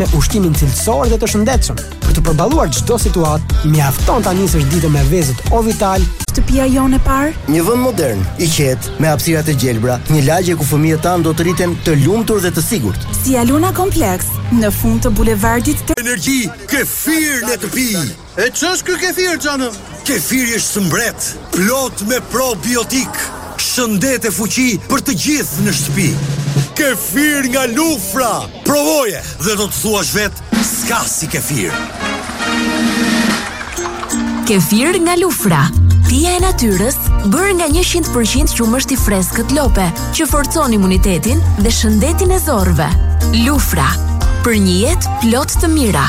me ushqimin cilësor dhe të shëndetshëm. Për të përballuar çdo situatë, mjafton ta nisësh ditën me vezët Ovital. Shtëpia jonë e parë? Një vend modern, i qetë, me hapësira të gjelbra, një lagje ku fëmijët tanë do të rriten të lumtur dhe të sigurt. Si Aluna Kompleks, në fund të bulevardit. Energji, kefir në të pi. E ç'është ky kefir xhanëm? Kefiri është si mbret, plot me probiotik, shëndet e fuqi për të gjithë në shtëpi. Kefir nga lufra! Provoje dhe do të thuash vetë, s'ka si kefir. Kefir nga lufra. Pija e natyrës, bërë nga 100% qumësht i freskët lope, që forcon imunitetin dhe shëndetin e zorrëve. Lufra, për një jetë plot të mira.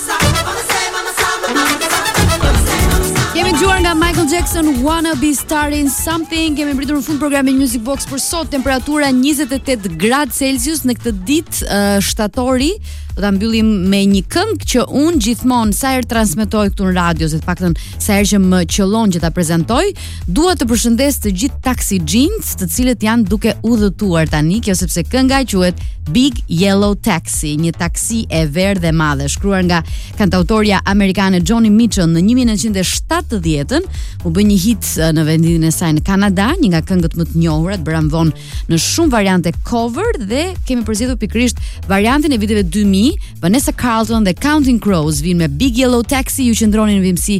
Kemi dëgjuar nga Michael Jackson Wanna be starting something Kemi mbërritur në fund programin Music Box Për sot temperatura 28 gradë Celsius Në këtë ditë uh, shtatori Do ta mbyllim me një këngë Që unë gjithmonë sa herë transmetoj këtu në radio Ose të paktën sa herë që më qëllon që ta prezantoj Dua të përshëndes të gjithë taksixhinjtë, të cilët janë duke udhëtuar tani, kjo sepse kënga quhet Big Yellow Taxi, një taksi e verdhë e madhe, shkruar nga kantautorja amerikane Joni Mitchell në 1970-ën, u bë një hit në vendin e saj në Kanada, një nga këngët më të njohura, e bërë më vonë në shumë variante cover dhe kemi përzgjedhur pikërisht variantin e viteve 2000, Vanessa Carlton dhe Counting Crows vijnë me Big Yellow Taxi, ju qëndroni në vijimësi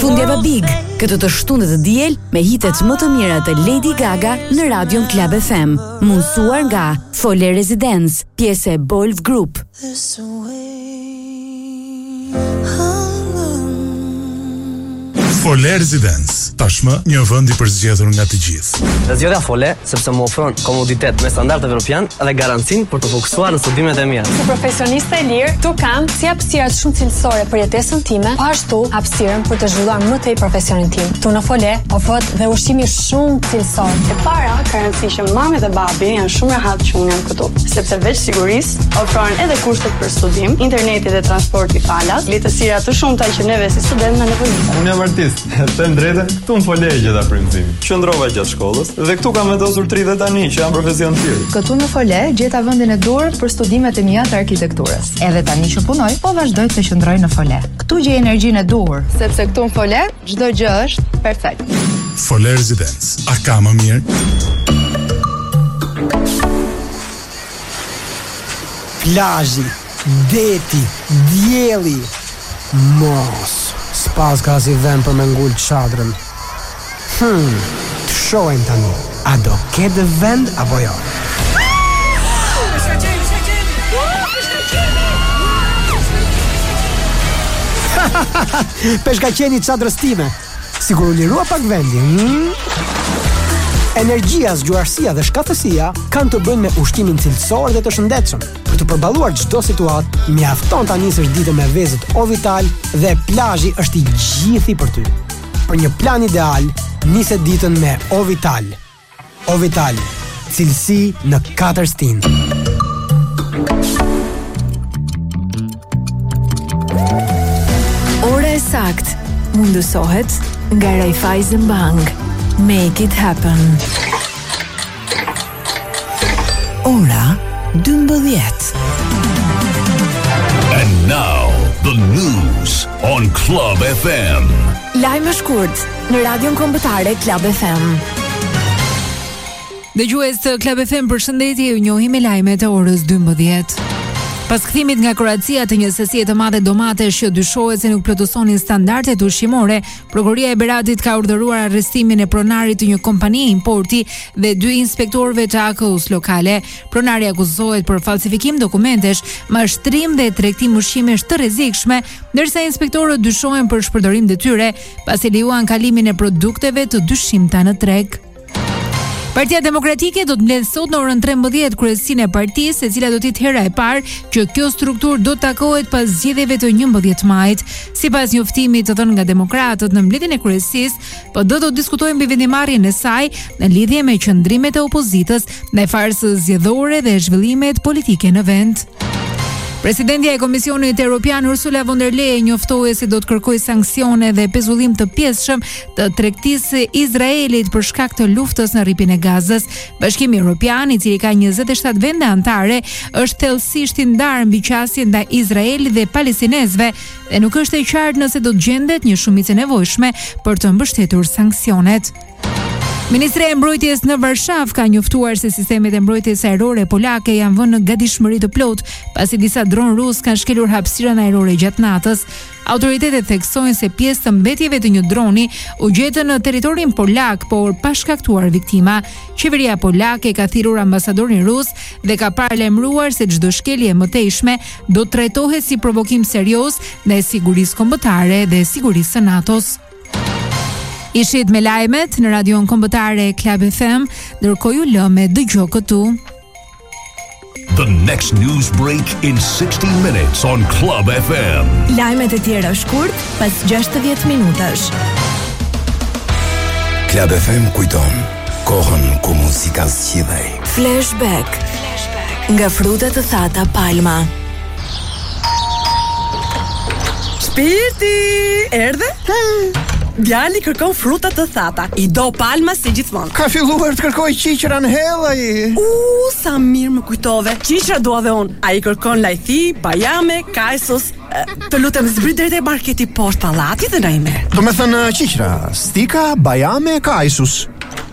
Fundjava Big, këtë të shtunë dhe të diel me hitet më të mira të Lady Gaga në Radion Klab FM, mundësuar nga Fole Residence, pjesë e Bolv Group. Fole Residence, tashmë një vend i përzgjedhur nga të gjithë. E zgjodha Fole, sepse më ofron komoditet me standard evropian dhe garancinë për t'u fokusuar në studimet e mia. Si profesioniste e lirë, këtu kam si hapësira shumë cilësore për jetesën time, po ashtu hapësirën për të zhvilluar më tej profesionin tim. Këtu në Fole, ofrohet dhe ushqimi shumë cilësor. E para, ka rëndësi që mami dhe babi janë shumë rehat që unë jam këtu, sepse veç sigurisë, ofron edhe kushtet për studim, interneti dhe transporti falas, lehtësira të shumta që neve si studentë na nevojiten. Unë jam artist, Të drejtën, këtu në Fole e gjeta frymëzimin. Qëndrova gjatë shkollës dhe këtu kam vendosur të rri dhe tani që jam profesionist i lirë. Këtu në Fole, gjeta vendin e duhur për studimet e mia të arkitekturës. Edhe tani që punoj, po vazhdoj të qëndroj në Fole. Këtu gjej energjinë e duhur. Sepse këtu në Fole, çdo gjë është perfekt. Fole Residence, a ka më mirë? Plazhi. Deti, dielli, mos. S'paska asnjë vend për me ngul çadrën. Hum, të shohim tani a do ketë vend apo jo. Peshkaqeni i çadrës time. Sikur u lirua pak vendi. Hmm? Energjia, zgjuarësia dhe shkathtësia kanë të bëjnë me ushqimin cilësor dhe të shëndetshëm. Për të përballuar çdo situatë, mjafton ta nisësh ditën me vezët Ovital dhe plazhi është i gjithi për ty. Për një plan ideal, nise ditën me Ovital. Ovital, cilësi në 4 stinë. Ora e saktë mundësohet nga Raiffeisen Bank. Make it happen. Ora 12. And now the news on Club FM. Lajme shkurt në Radion Kombëtare Club FM. Dëgjues të Club FM, përshëndetje, ju njohim me lajmet e orës 12. Pas kthimit nga Kroacia të një sasie të madhe domatesh që dyshohet se nuk plotësonin standardet ushqimore, Prokuroria e Beratit ka urdhëruar arrestimin e pronarit të një kompanie importi dhe dy inspektorëve të AKU-s lokale. Pronari akuzohet për falsifikim dokumentesh, mashtrim dhe tregtim ushqimesh të rrezikshme, ndërsa inspektorët dyshohen për shpërdorim detyre, pasi lejuan kalimin e produkteve të dyshimta në treg. Partia Demokratike do të mbledhë sot në orën 13 kryesinë e partisë, e cila do të jetë hera e parë që kjo strukturë do të takohet pas zgjedhjeve të 11 majit. Sipas njoftimit të dhënë nga demokratët në mbledhjen e kryesisë, PD do të diskutojë mbi vendimarrjen e saj në lidhje me qëndrimet e opozitës ndaj farsës zgjedhore dhe zhvillimet politike në vend. Presidentja e Komisionit Europian Ursula von der Leyen njoftoi se do të kërkojë sanksione dhe pezullim të pjesshëm të tregtisë së Izraelit për shkak të luftës në Rripin e Gazës. Bashkimi Evropian, i cili ka 27 vende anëtare, është thellësisht i ndarë mbi qasjen ndaj Izraelit dhe palestinezëve dhe nuk është e qartë nëse do të gjendet një shumicë e nevojshme për të mbështetur sanksionet. Ministria e Mbrojtjes në Varshavë ka njoftuar se sistemet e mbrojtjes ajrore polake janë vënë në gatishmëri të plotë, pasi disa dronë rusë kanë shkelur hapësirën ajrore gjatë natës. Autoritetet theksojnë se pjesë të mbetjeve të një droni u gjetën në territorin polak, por pa shkaktuar viktima. Qeveria polake ka thirrur ambasadorin rus dhe ka paralajmëruar se çdo shkelje e mëtejshme do të trajtohet si provokim serioz ndaj sigurisë kombëtare dhe sigurisë së NATO-s. Ishit me lajmet në radion kombëtare Club FM, ndërkohë ju lëmë dëgjo këtu. The next news break in 60 minutes on Club FM. Lajmet e tjera shkurt pas 60 minutash. Club FM kujton kohën ku muzika zgjidhej. Flashback. Flashback. Nga fruta të thata palma. Shpirti, erdhe? Djali kërkon fruta të thata. I do palma si gjithmonë. Ka filluar të kërkojë qiqra nutella ai. U, sa mirë më kujtove. Qiqra dua dhe unë. Ai kërkon lajthi, bajame, kashus. Të lutem zbrit deri te marketi poshtë pallati dhe na i merr. Domethënë qiqra, stika, bajame, kashus.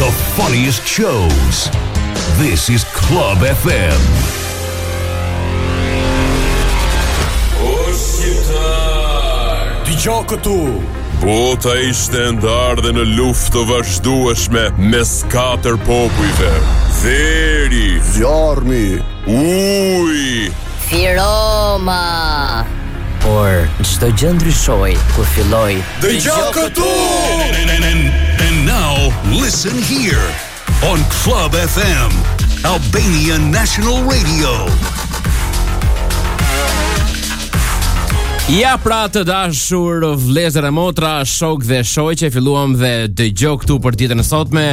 The funniest shows. This is Club FM. O shqiptar, dëgjo këtu. Bota ishte e ndarë dhe në luftë të vazhdueshme mes katër popujve. Dheu, zjarmi, uji, firoma. Por çdo gjë ndryshoi kur filloi. Dëgjo këtu. And now listen here on Club FM, Albanian National Radio. Ja pra të dashur vëllezër e motra, shokë dhe shoqe, filluam dhe dëgjo këtu për ditën e sotme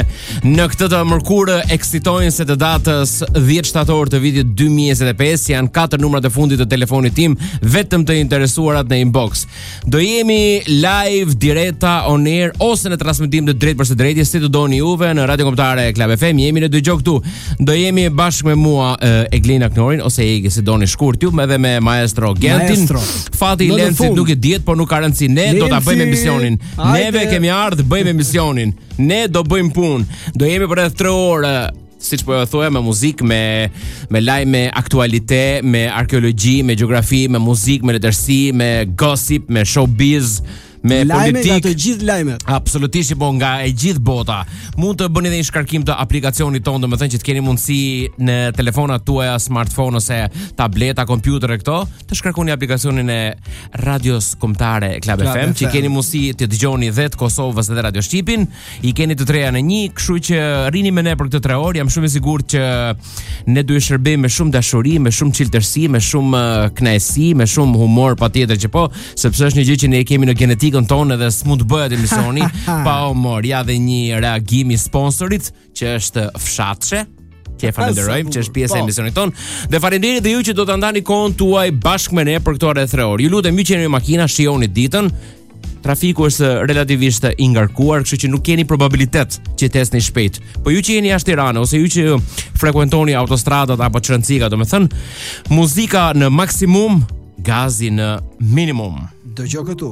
Në këtë të mërkurë eksitonjëse të datës 10 shtator të vitit 2025 janë katër numrat e fundit të telefonit tim vetëm të interesuarat në inbox. Do jemi live direta on air ose në transmetim të drejtpërsëdrejti si të doni juve në Radion Kombëtare Club FM. Jemi në dëgjo këtu. Do jemi bashkë me mua Eglina Knorin ose Egi si doni shkurt ju edhe me maestro Gentin. Maestro. Fati i Lencit nuk dihet por nuk ka rëndësi. Ne Lenci. do ta bëjmë emisionin. Neve kemi ardhur bëjmë emisionin. Ne do bëjmë punë. Do jemi për rreth 3 orë siç po e thoja me muzikë, me lajme me aktualitet, me arkeologji, me gjeografi, me muzikë, me letërsi, me gossip, me showbiz, me politikë. Lajme të gjithë lajmet. Absolutisht po nga e gjithë bota. Mund të bëni edhe një shkarkim të aplikacionit tonë, domethënë që të keni mundësi në telefonat tuaja, smartphone ose tableta, kompjuter e këto, të shkarkoni aplikacionin e radios kombëtare Club FM, që keni mundësi të dëgjoni dhe të Kosovës dhe Radio Shqipin. I keni të treja në një, kështu që rrini me ne për këto 3 orë. Jam shumë i sigurt që ne do t'ju shërbejmë me shumë dashuri, me shumë çiltërsi, me shumë uh, kënaqësi, me shumë humor patjetër që po, sepse është një gjë që ne e kemi në gjenetikën tonë dhe s'mund të bëhet emisioni pa humor. Ja dhe një reagim i sponsorit. që është fshatshe, që e falenderojmë që është pjesë e po. emisionit tonë. Dhe faleminderit dhe ju që do ta ndani kohën tuaj bashkë me ne për këto rreth 3 orë. Ju lutem ju që jeni në makina, shijoni ditën. Trafiku është relativisht i ngarkuar, kështu që nuk keni probabilitet që të ecni shpejt. Po ju që jeni jashtë Tiranës ose ju që frekuentoni autostradat apo çrëncika, domethënë, muzika në maksimum, gazi në minimum. Dëgjoj këtu.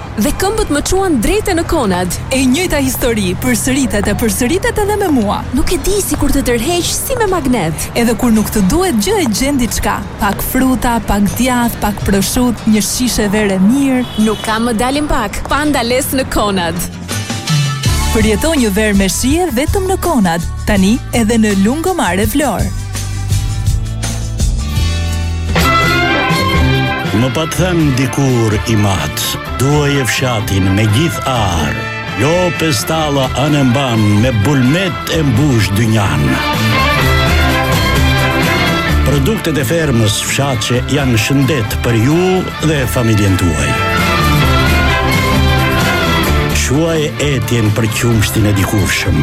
Dhe këmbët më çuan drejt e në konad. E njëjta histori përsëritet e përsëritet edhe me mua. Nuk e di, sikur të tërheq si me magnet. Edhe kur nuk të duhet gjë e gjen diçka, pak fruta, pak djathë, pak proshutë, një shishe verë e mirë. Nuk ka më dal pak, pa ndalesë në konad. Përjeto një verë me shije vetëm në konad, tani edhe në Lungomare Vlorë. Më patë thënë dikur im atë, duaje fshatin me gjithë arë, lopë stalla anëmbanë me bulmet e mbush dynjanë. Produktet e fermës fshatshe janë shëndet për ju dhe familjen tuaj. Shuaj etjen për qumështin e dikurshëm.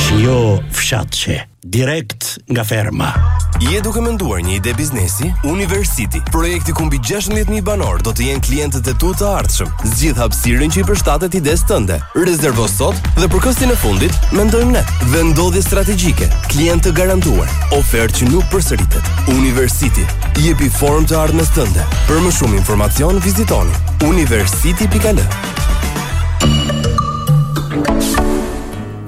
Shijo fshatshe, direkt nga ferma. Je duke menduar një ide biznesi? Univers City, projekti ku mbi 16000 banorë do të jenë klientët e tu të ardhshëm. Zgjidh hapësirën që i përshtatet idesë tënde. Rezervo sot dhe për këstin e fundit mendojmë ne. Vendodhje strategjike, klientë të garantuar, ofertë që nuk përsëritet. Univers City jepi formë të ardhmes tënde. Për më shumë informacion vizitoni universcity.al.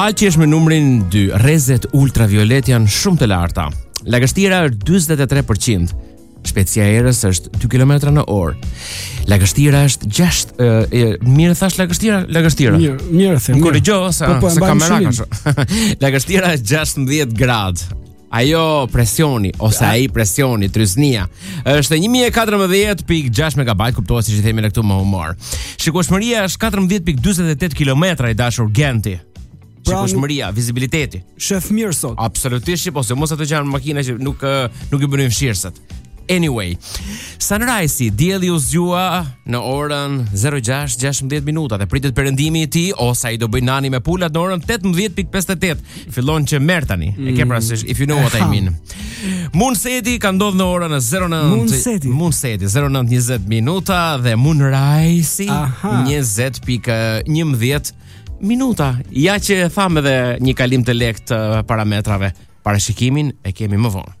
Alqi është me numrin 2. Rrezet ultraviolet janë shumë të larta. Lagështira është 43%. Shpejtësia e erës është 2 km në orë. Lagështira është 6 e, e, mirë thashë lagështira, lagështira. Mirë, mirë them. Korrigjo se po, po, se kamera ka. Lagështira është 16 gradë. Ajo presioni ose ai presioni trysnia është 1014.6 MB, kuptohet siç i themi ne këtu me humor. Shikueshmëria është 14.48 km i dashur Genti. Pra, Shikueshmëria, vizibiliteti. Sheh mirë sot. Absolutisht, po se mos ato që kanë makina që nuk nuk i bëjnë fshirëset. Anyway, Sunrise-i, dielli u zgjua në orën 06:16 minuta dhe pritet perëndimi i tij ose ai do bëjë nani me pulat në orën 18:58. Fillon që erret tani. Mm. E ke parasysh if you know what I mean. Moonset-i ka ndodhur në orën 09. Moonset-i, Moonset-i 09:20 minuta dhe Moonrise 20.11 minuta. Ja që e thamë edhe një kalim të lehtë uh, parametrave. Parashikimin e kemi më vonë.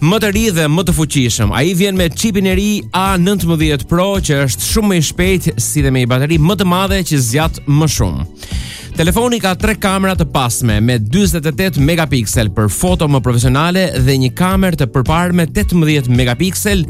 Më të ri dhe më të fuqishëm. Ai vjen me çipin e ri A19 Pro që është shumë më i shpejtë si dhe me një bateri më të madhe që zgjat më shumë. Telefoni ka tre kamera të pasme me 48 megapiksel për foto më profesionale dhe një kamerë të përparme 18 megapiksel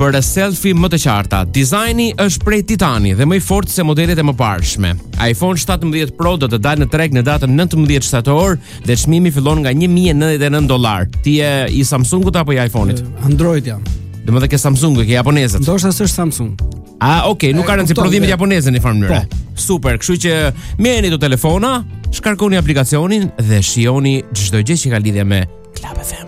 për selfie më të qarta. Dizajni është prej titani dhe më i fortë se modelet e mëparshme. iPhone 17 Pro do të dalë në treg në datën 19 shtator Dhe çmimi fillon nga 1099 dollarë. Ti je i Samsungut apo i iPhone-it? Android jam. Domethënë ke Samsung, ke japonezët. Ndoshta s'është Samsung. A, ok, nuk ka rëndësi prodhimet japoneze në një farë mënyre. Po. Super, kështu që merrni këto telefona, shkarkoni aplikacionin dhe shijoni çdo gjë që ka lidhje me Club FM.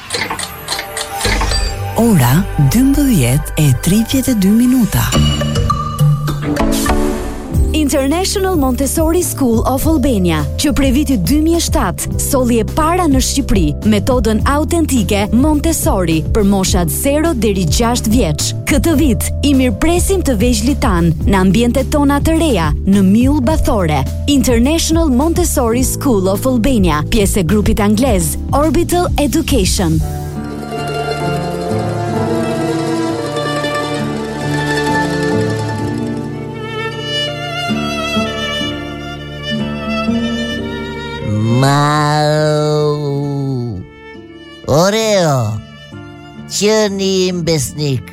Ora 12:32 minuta. International Montessori School of Albania, që prej vitit 2007 solli e para në Shqipëri metodën autentike Montessori për moshat 0 deri 6 vjeç. Këtë vit i mirëpresim të vegjlit tanë në ambientet tona të reja në Mjull Bathore. International Montessori School of Albania, pjesë e grupit anglez, Orbital Education Mau Oreo Qëni im besnik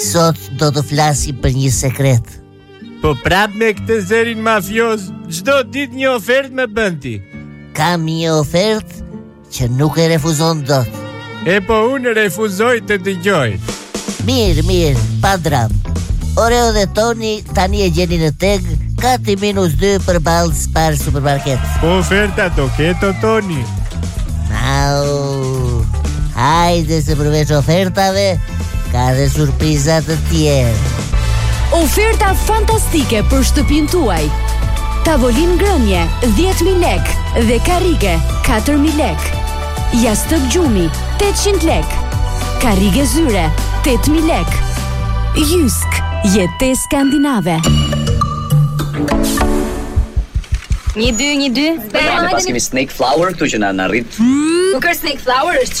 Sot do të flasim për një sekret Po prap me këtë zërin mafioz, çdo ditë një ofertë me bën ti. Kam një ofertë që nuk e refuzon dot. E po unë refuzoj të dëgjoj. Mirë, mirë, pa dramë. Oreo dhe Toni tani e gjeni në TEG, kati minus 2 përballë Spar supermarket. Po oferta do ketë o Toni. Au. Hajde se përveç ofertave, Ka dhe surpriza të tjera. Oferta fantastike për shtëpinë tuaj. Tavolinë ngrënieje 10000 lekë dhe karrige 4000 lekë. Jastëk gjumi 800 lekë. Karrige zyre 8000 lekë. Jysk jetë skandinave. Një dy, një dy. Hajde kemi snake flower këtu që na na rrit. Nuk është snake flower, është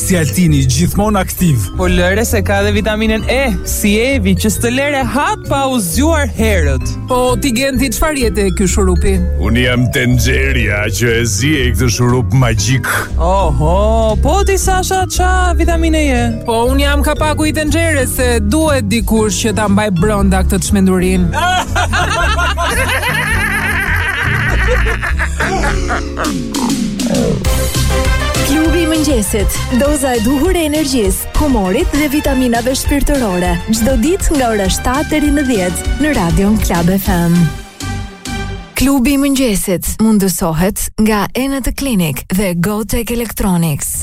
Si Altini gjithmonë aktiv. Po lëre se ka dhe vitaminën E, si Evi që s'të lë rehat pa u zgjuar herët. Po ti Genti çfarë je te ky shurupi? Unë jam tenxherja që e ziej këtë shurup magjik. Oho, po ti Sasha ça vitamine je. Po unë jam kapaku i tenxheres se duhet dikush që ta mbajë brenda këtë çmendurinë. Klubi i mëngjesit, doza e duhur e energjisë, humorit dhe vitaminave shpirtërore. Çdo ditë nga ora 7 deri në 10 në Radion Club FM. Klubi i mëngjesit mundësohet nga Enët Clinic dhe Gotek Electronics.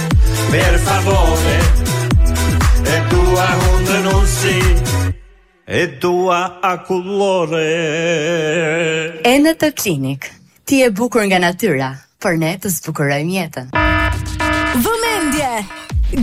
Per favore e dua hundën si e dua akulloren Enët Clinic Ti e bukur nga natyra por ne të zbukurojmë jetën Vëmendje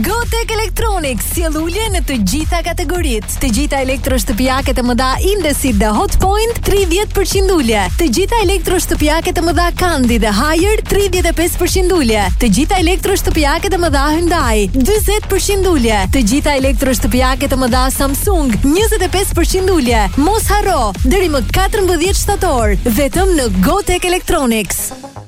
Gotek Electronics sjell ulje në të gjitha kategoritë Të gjitha elektroshtëpiaket e mëdha Indesit dhe Hotpoint 30% ulje. Të gjitha elektroshtëpiaket e mëdha Candy dhe Haier 35% ulje. Të gjitha elektroshtëpiaket e mëdha Hyundai 40% ulje. Të gjitha elektroshtëpiaket e mëdha Samsung 25% ulje. Mos harro, deri më 14 shtator, vetëm në Gotek Electronics.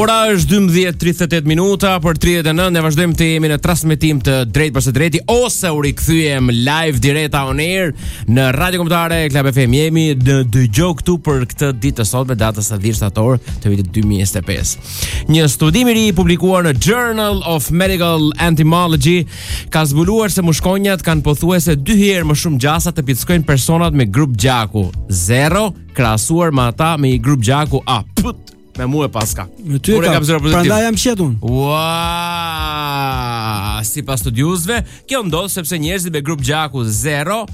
Ora është 12:38 minuta për 39 ne vazhdojmë të jemi në transmetim të drejtpërsëdrejti ose u rikthyem live direkt on air në Radion Kombëtare Club FM jemi në Dëgjo këtu për këtë ditë të sotme datës së 10 shtator të vitit 2025. Një studim i ri i publikuar në Journal of Medical Entomology ka zbuluar se mushkonjat kanë pothuajse dy herë më shumë gjasa të pickojnë personat me grup gjaku 0 krahasuar me ata me një grup gjaku A. Put. Me mua paska. Me ty Unë kam zero pozitiv. Prandaj jam qetun. Ua! Sipas studiuesve, kjo ndodh sepse njerëzit me grup gjaku 0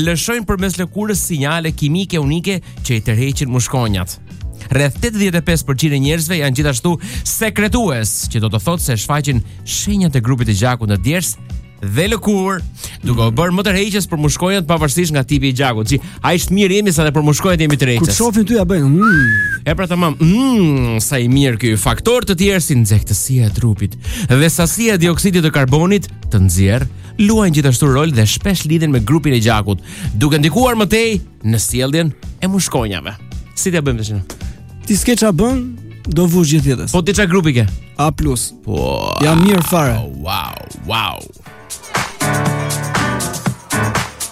lëshojnë përmes lëkurës sinjale kimike unike që i tërheqin mushkonjat. Rreth 85% e njerëzve janë gjithashtu sekretues, që do të thotë se shfaqin shenjat e grupit të gjakut në djersë dhe lëkurë, duke u bërë më tërheqës për mushkonjat pavarësisht nga tipi i gjakut. Si, ai është mirë jemi sa dhe për mushkonjat jemi tërheqës. Kur shofin ty ja bëjnë. Mm. E pra tamam, mm, sa i mirë ky. Faktorë të tjerë si nxehtësia e trupit dhe sasia e dioksidit të karbonit të nxjerrë luajnë gjithashtu rol dhe shpesh lidhen me grupin e gjakut, duke ndikuar më tej në sjelljen e mushkonjave. Si t'ja bëjmë tash? Ti s'ke ça bën, do vush gjithë jetës. Po ti ça grupi ke? A+. Po. Jam mirë fare. Wow, wow.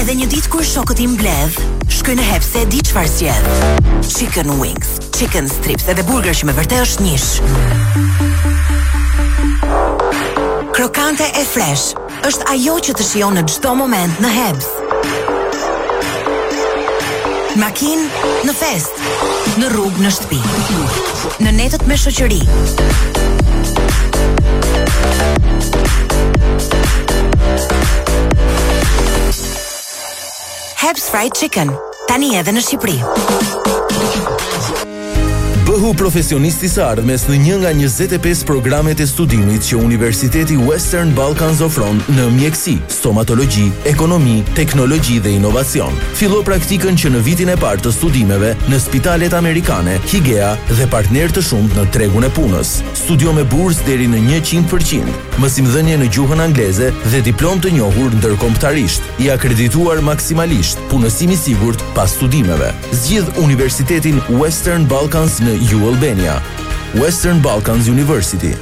Edhe një ditë kur shokët i mbledh, shkoj në Hebs e di çfarë zgjedh. Chicken wings, chicken strips edhe burger që me vërtet është njësh. Krokante e fresh është ajo që të shijon në çdo moment në Hebs. Makin në fest. Në rrugë, në shtëpi. Në netët me shoqëri. Herb's Fried Chicken, tani edhe në Shqipëri. Bëhu profesionist i së ardhmes në një nga 25 programet e studimit që Universiteti Western Balkans ofron në mjekësi. Stomatologji, Ekonomi, Teknologji dhe Inovacion. Fillo praktikën që në vitin e parë të studimeve në spitalet amerikane, Hygeia dhe partnerë të shumtë në tregun e punës. Studio me bursë deri në njëqind për qind, mësimdhënie në gjuhën angleze dhe diplomë të njohur ndërkombëtarisht, i akredituar maksimalisht, punësim i sigurt pas studimeve. Zgjidh Universitetin Western Balkans në UAlbania. Western Balkans University.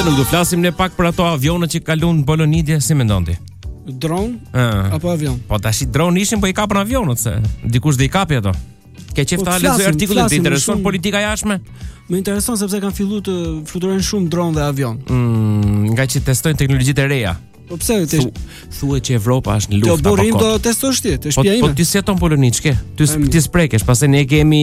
Se nuk do flasim ne pak për ato avionët që kalun në Poloni dje, si mendon ti? Dron uh, apo avion? Po tashi dron ishin, po i kapën avionët se dikush do i kapi ato. Ke qejf po, ta lexoj artikullin, të intereson politika e jashme? Më intereson sepse kanë filluar të fluturojnë shumë dronë dhe avion. Mm, nga që testojnë teknologjitë e reja. Po pse ti? Thuhet që Evropa është në luftë apo kot. Do bërim do testosh ti, të shpia ime. Po ti s'jeton Poloni, ç'ke? Ti, ti s'prekesh, pastaj ne kemi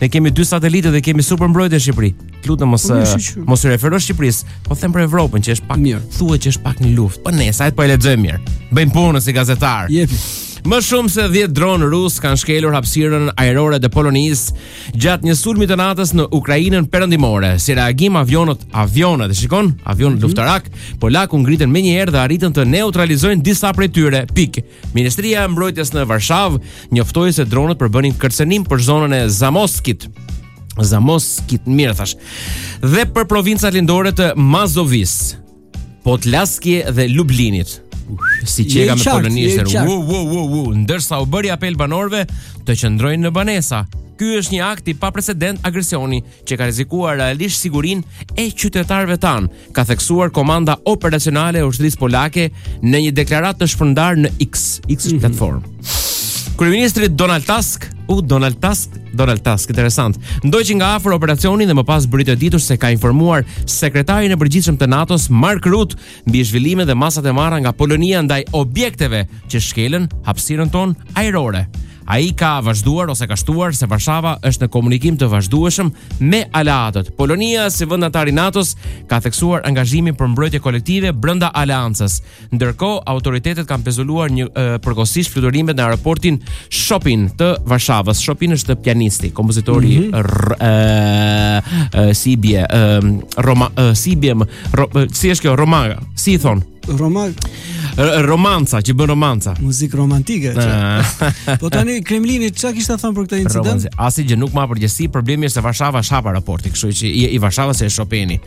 ne kemi dy satelite dhe kemi super mbrojtje në Shqipëri. Lutem mos po, eh, mos i refero Shqipërisë, po them për Evropën që është pak mirë. Thuhet që është pak në luftë. Po ne s'po e lexojmë mirë. Bëjmë punën si gazetar. Jepi. Më shumë se 10 dronë rusë kanë shkelur hapësirën ajrore të Polonisë Gjatë një sulmi të natës në Ukrainën perëndimore, si reagim avionët, avionët, e shikon, avionët mm -hmm. luftarakë polakë u ngritën menjëherë dhe arritën të neutralizojnë disa prej tyre. Pik. Ministria e Mbrojtjes në Varshavë njoftoi se dronët përbënin kërcënim për zonën e Zamoskit. Zamoskit, mirë thash. Dhe për provincat lindore të Mazovisë. Podlaski dhe Lublinit. Siç e kam me polonisht Wu, wu, wu, wu Ndërsa u bëri apel banorëve Të qëndrojnë në banesa Ky është një akt i paprecedent agresioni që ka rrezikuar realisht sigurinë e qytetarëve tanë, ka theksuar Komanda Operacionale e Ushtrisë Polake në një deklaratë të shpërndarë në X, X mm -hmm. platformë. Kryeministri Donald Tusk, u Donald Tusk, Donald Tusk, interesant. Ndoqi nga afër operacionin dhe më pas bëri të ditur se ka informuar sekretarin e përgjithshëm të NATO-s, Mark Rutte, mbi zhvillimet dhe masat e marra nga Polonia ndaj objekteve që shkelën hapësirën tonë ajrore. Ai ka vazhduar ose ka shtuar se Varshava është në komunikim të vazhdueshëm me aleatët. Polonia si vend anëtar i NATO-s ka theksuar angazhimin për mbrojtje kolektive brenda aleancës. Ndërkohë, autoritetet kanë pezulluar e, përkohësisht fluturimet në aeroportin Chopin të Varshavës. Chopin është pianisti, kompozitori mm -hmm. r, e, e, si i bie, e, Roma, e, si i bie, më, ro, e, si është kjo roma,, si i thon? Roma, R- Romanca, që bën romanca. muzikë romantike. që. Ah. Po tani Kremlini çka kishte thënë për këtë incident? Romanci. Asnjë gjë nuk mban përgjegjësi, problemi është se Varshava është hap aeroporti, kështu që i, i Varshavës e Chopini.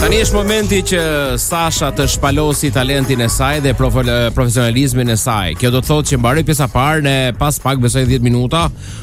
Tani është momenti që Sasha të shpalosi talentin e saj dhe profesionalizmin e saj. Kjo do të thotë që mbaroi pjesa e parë, ne pas pak besoj 10 minuta,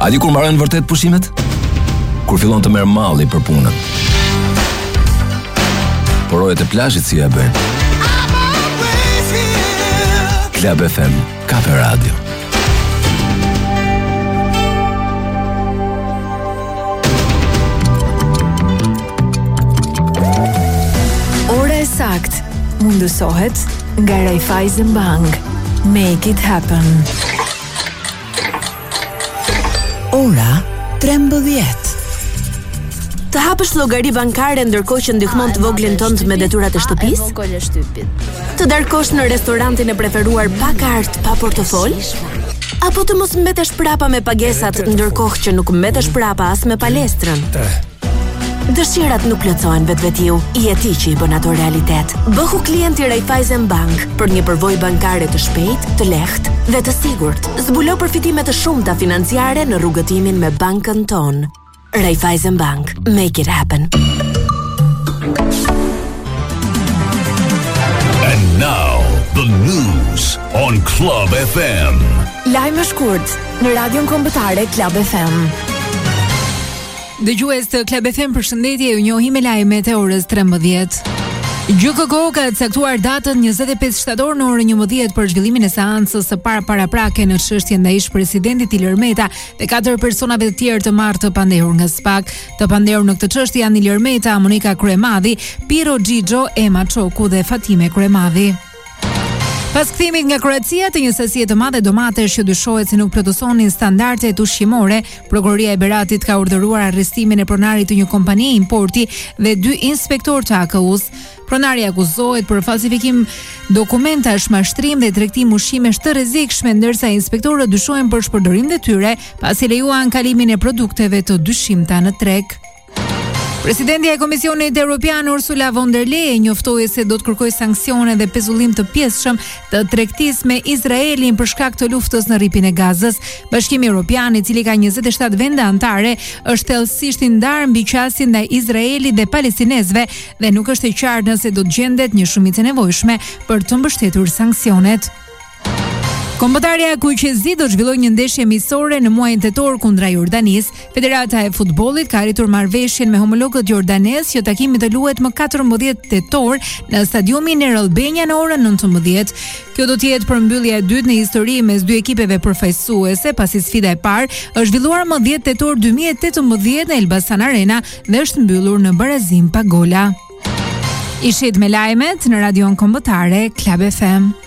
A di kur mbarojnë vërtet pushimet? Kur fillon të merr malli për punën. Po rojet e plazhit si ia bëjnë? Club FM Kafe Radio. Ora e saktë mundësohet nga Raiffeisen Bank. Make it happen. Ora 13. Të hapësh llogari bankare ndërkohë që ndihmon të voglin tënd me detyrat e shtëpisë? Të darkosh në restorantin e preferuar pa kartë, pa portofol? Apo të mos mbetesh prapa me pagesat ndërkohë që nuk mbetesh prapa as me palestrën? Dëshirat nuk plotësohen vetvetiu, je ti që i bën ato realitet. Bëhu klient i Raiffeisen Bank për një përvojë bankare të shpejtë, të lehtë dhe të sigurt. Zbulo përfitime të shumta financiare në rrugëtimin me bankën tonë. Raiffeisen Bank, make it happen. And now the news on Club FM. Lajme shkurt në Radion Kombëtare Club FM. Dëgjues të Club FM, përshëndetje, ju njohim me lajmet e orës 13. GJKK ka caktuar datën 25 shtator në orën 11 për zhvillimin e seancës së parë paraprake në çështjen ndaj ish-presidentit Ilir Meta dhe katër personave të tjerë të marrë të pandehur nga SPAK. Të pandehur në këtë çështje janë Ilir Meta, Monika Kryemadhi, Pirro Xhixho, Ema Çoku dhe Fatime Kryemadhi. Pas kthimit nga Kroacia të një sasie të madhe domatesh që dyshohet se nuk plotësonin standardet ushqimore, prokuroria e Beratit ka urdhëruar arrestimin e pronarit të një kompanie importi dhe dy inspektorë të AKU-s. Pronari akuzohet për falsifikim dokumentash, mashtrim dhe tregtim ushqimesh të rrezikshme, ndërsa inspektorët dyshohen për shpërdorim detyre, pasi lejuan kalimin e produkteve të dyshimta në treg. Presidentja e Komisionit Evropian Ursula von der Leyen njoftoi se do të kërkojë sanksione dhe pezullim të pjesshëm të tregtisë me Izraelin për shkak të luftës në Rripin e Gazës. Bashkimi Evropian, i cili ka 27 vende anëtare, është thellësisht i ndarë mbi qasjen ndaj Izraelit dhe palestinezëve dhe nuk është e qartë nëse do të gjendet një shumicë e nevojshme për të mbështetur sanksionet. Kombëtarja Kuqezi do të zhvillojë një ndeshje miqësore në muajin tetor kundra Jordanisë. Federata e Futbollit ka arritur marrëveshjen me homologët jordanezë që takimi të luhet më 14 tetor në stadiumin Air Albania në orën 19. Kjo do të jetë përballja e dytë në histori mes dy ekipeve përfaqësuese, pasi sfida e parë është zhvilluar më 10 tetor 2018 në Elbasan Arena dhe është mbyllur në barazim pa gola. Ishit me lajmet në Radion Kombëtare Klab FM.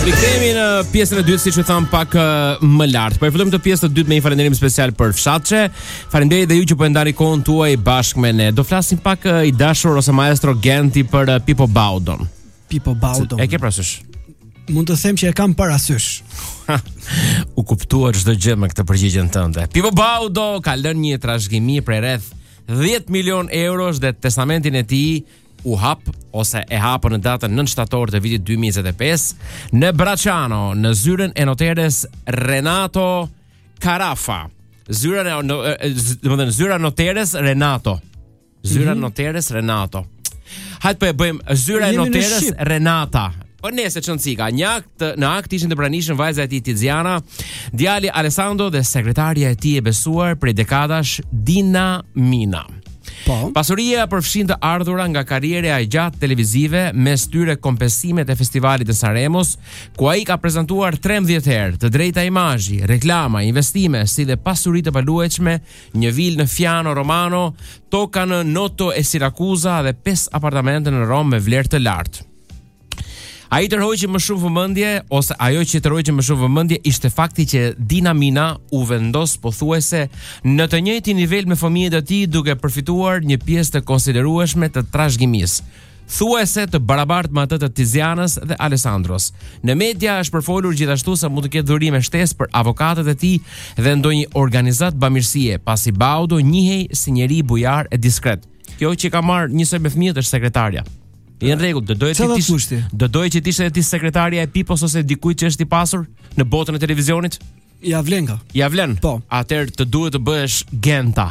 Rikthehemi në pjesën e dytë, siç u tham pak uh, më lart. Po e fillojmë këtë pjesë të dytë me një falënderim special për fshatçe. Faleminderit dhe ju që po e ndani kohën tuaj bashkë me ne. Do flasim pak uh, i dashur ose maestro Genti për uh, Pippo Baudon. Pippo Baudon. E ke parasysh? Mund të them që e kam parasysh. u kuptua çdo gjë me këtë përgjigjen tënde. Pippo Baudo ka lënë një trashëgimi për rreth 10 milion eurosh dhe testamentin e tij u hap ose e hapën në datën 9 shtator të vitit 2025 në Bracciano, në zyrën e noteres Renato Carafa. Zyra e no, domethënë zyra noteres Renato. Zyra mm -hmm. noteres Renato. Hajt po e bëjmë zyra e noteres Renata. Po nejse çoncika, një akt në akt ishin të pranishëm vajza e tij Tiziana, djali Alessandro dhe sekretarja e tij e besuar prej dekadash Dina Mina. Po. Pasuria përfshin të ardhura nga karriera e gjatë televizive, mes tyre kompensimet e festivalit të Sanremos, ku ai ka prezantuar 13 herë të drejta imazhi, reklama, investime, si dhe pasuri të paluajtshme, një vilë në Fiano Romano, toka në Noto e Sirakuza dhe pesë apartamente në Romë me vlerë të lartë. Ajo tërhoqi më shumë vëmendje ose ajo që tërhoqi më shumë vëmendje ishte fakti që Dina Mina u vendos pothuajse në të njëjtin nivel me fëmijët e tij duke përfituar një pjesë të konsiderueshme të trashëgimisë thuajse të barabartë me atë të Tizianës dhe Alessandros. Në media është përfolur gjithashtu se mund të ketë dhurime shtesë për avokatët e tij dhe ndonjë organizatë bamirësie, pasi Baudo njihej si njeri bujar e diskret. Kjo që ka marrë njësoj me fëmijët është sekretarja. Je në rregull, do doje ti, do doje që të ishe ti sekretarja e Pipos ose dikujt që është i pasur në botën e televizionit? Ia vlenka. Ia vlen. Po. Atëherë të duhet të bëhesh, Genta.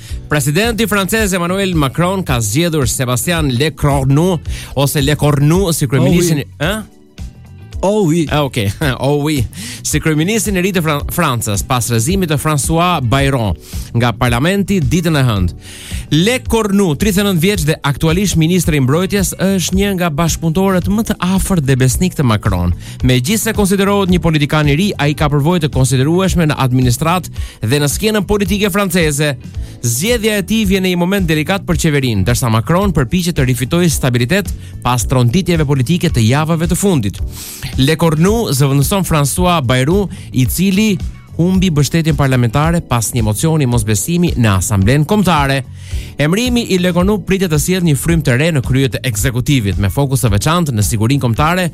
Presidenti francez Emmanuel Macron ka zgjedhur Sébastien Lecornu ose Lecornu si kryeministrin, oh, ë? Oh oui. Ah, ok. Oh oui. Si kryeministrin e ri të Francës pas rrëzimit të François Bayrou nga parlamenti ditën e hënë. Lecornu, 39 vjeç dhe aktualisht ministri i mbrojtjes, është një nga bashkëpunëtorët më të afërt dhe besnikë të Macron. Megjithëse konsiderohet një politikan i ri, ai ka përvojë të konsiderueshme në administratë dhe në skenën politike franceze. Zgjedhja e tij vjen në një moment delikat për qeverinë, ndërsa Macron përpiqet të rifitojë stabilitet pas tronditjeve politike të javëve të fundit. Lecornu zëvendëson François Bayrou, i cili humbi mbështetjen parlamentare pas një mocioni mosbesimi në Asamblenë Kombëtare. Emërimi i Lecornu pritet të sjellë një frymë të re në krye të ekzekutivit, me fokus të veçantë në sigurinë kombëtare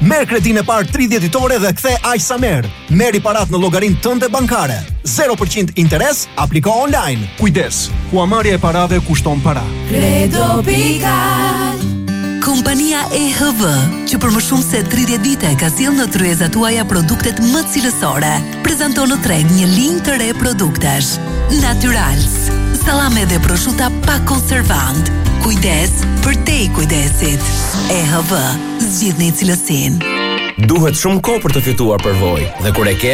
Merr kredinë e parë 30 ditore dhe kthe aq sa merr. Merri paratë në llogarinë tënde bankare. 0% interes, apliko online. Kujdes, huamarrja e parave kushton para. Kredo pika. Kompania EHV, që për më shumë se 30 vite ka sjell në tryezat tuaja produktet më cilësore, prezanton në treg një linjë të re produktesh. Naturals, sallame dhe proshuta pa konservantë. Kujdes përtej kujdesit. EHV. Zgjidhni cilësinë. Duhet shumë kohë për të fituar përvojë dhe kur e ke,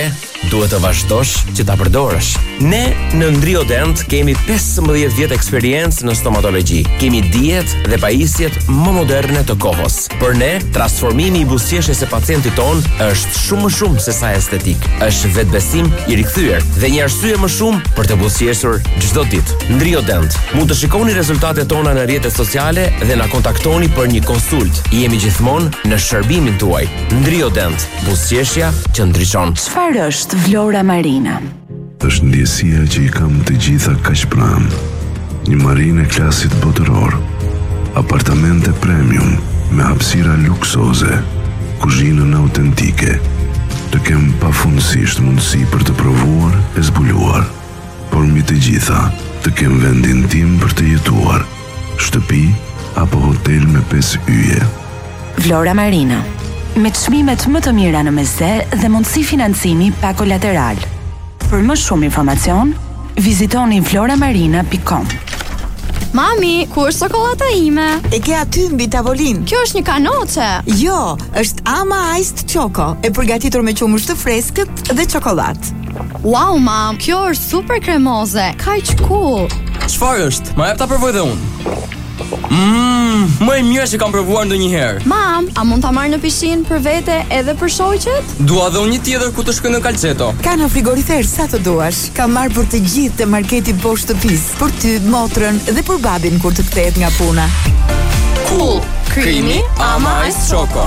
duhet të vazhdosh që ta përdorësh. Ne në Ndrio Dent kemi 15 vjet eksperiencë në stomatologji. Kemi dijet dhe pajisjet më moderne të kohës. Për ne, transformimi i buzëqeshjes së pacientit tonë është shumë më shumë sesa estetikë. Është vetëbesim i rikthyer dhe një arsye më shumë për të buzëqeshur çdo ditë. Ndrio Dent. Mund të shikoni rezultatet tona në rrjetet sociale dhe na kontaktoni për një konsultë. Jemi gjithmonë në shërbimin tuaj. Ndrio Dent. Buzëqeshja që ndriçon. Çfarë është Vlora Marina? Është ndjesia që i kam të gjitha kaq pranë. Një marinë e klasit botëror, apartamente premium me hapësira luksoze, kuzhinën autentike. Të kem pafundësisht mundësi për të provuar e zbuluar, por mbi të gjitha, të kem vendin tim për të jetuar. Shtëpi apo hotel me 5 yje. Vlora Marina, me çmimet më të mira në Mesdhe dhe mundësi financimi pa kolateral. Për më shumë informacion, vizitoni vloramarina.com. Mami, ku është çokollata ime? E ke aty mbi tavolinë. Kjo është një kanoçe. Jo, është Ama Iced Choco, e përgatitur me qumësht të freskët, dhe çokollatë. Wow, mam, kjo është super kremoze, kaq cool. Çfarë është? Ma jep ta provoj dhe unë. Mmm, më e mira që kam provuar ndonjëherë. Mam, a mund ta marr në pishinë për vete edhe për shoqet? Dua dhe unë një tjetër kur të shkoj në kalçeto. Ka në frigorifer sa të duash. Kam marrë për të gjithë te marketi poshtë shtëpisë. Për ty, motrën dhe për babin kur të kthehet nga puna. Cool, creamy, Ama Iced Choco.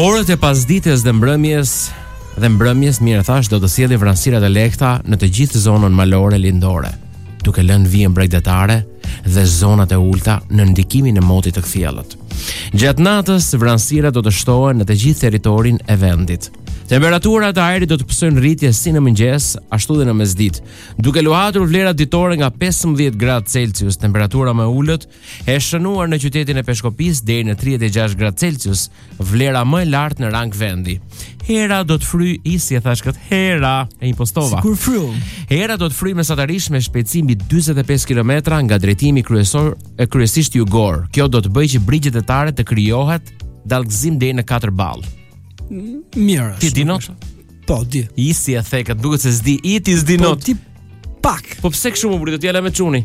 Orët e pasdites dhe mbrëmjes dhe mbrëmjes mirë thashë do të sjellin vranësira të lehta në të gjithë zonën malore lindore, duke lënë vijën bregdetare dhe zonat e ulta në ndikimin e motit të kthjellët. Gjatë natës vranësira do të shtohen në të gjithë territorin e vendit. Temperaturat e ajrit do të pësojnë rritje si në mëngjes, ashtu dhe në mesditë, duke luhatur vlerat ditore nga 15 gradë Celsius, temperatura më e ulët E shënuar në qytetin e Peshkopisë deri në 36 gradë Celsius, vlera më e lartë në rang vendi. Era do të fryjë, si e thashë këtë, era e impostova. Sikur fryu. Era do të fryjë mesatarisht me shpejtësi mbi 45 kilometra nga drejtimi kryesor e kryesisht jugor. Kjo do të bëjë që brigjet detare të krijohet dallgëzim deri në 4 ballë. Mirë. Ti di not? Po, di. I si e the këtë, duket se s'di, i ti s'di po, not. Po ti pak. Po pse kështu më bëri do të jala me çuni?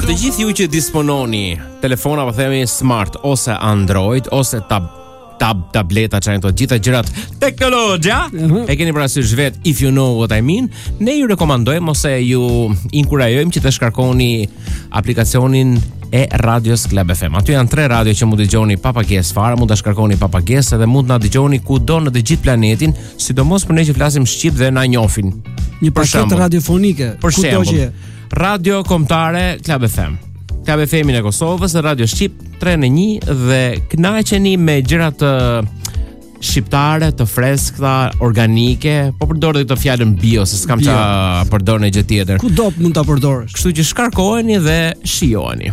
Për të gjithë ju që dispononi telefona, po themi smart ose Android ose tab tab tableta ça janë të gjitha gjërat teknologjia mhm. e keni parasysh vetë if you know what i mean ne ju rekomandojmë ose ju inkurajojmë që të shkarkoni aplikacionin e Radios Club FM. Aty janë tre radio që mund të dëgjoni pa pagesë fare, mund ta shkarkoni pa pagesë dhe mund të na dëgjoni kudo në të gjithë planetin, sidomos për ne që flasim shqip dhe na njohin. Një paketë radiofonike, për kudo që Radio Kombëtare Club FM. Club FM-in e Kosovës, Radio Shqip 3 në 1 dhe kënaqeni me gjëra të shqiptare të freskëta, organike, po përdor këtë fjalën bio, se s'kam ça përdor ndonjë gjë tjetër. Ku do mund ta përdorësh? Kështu që shkarkoheni dhe shijoni.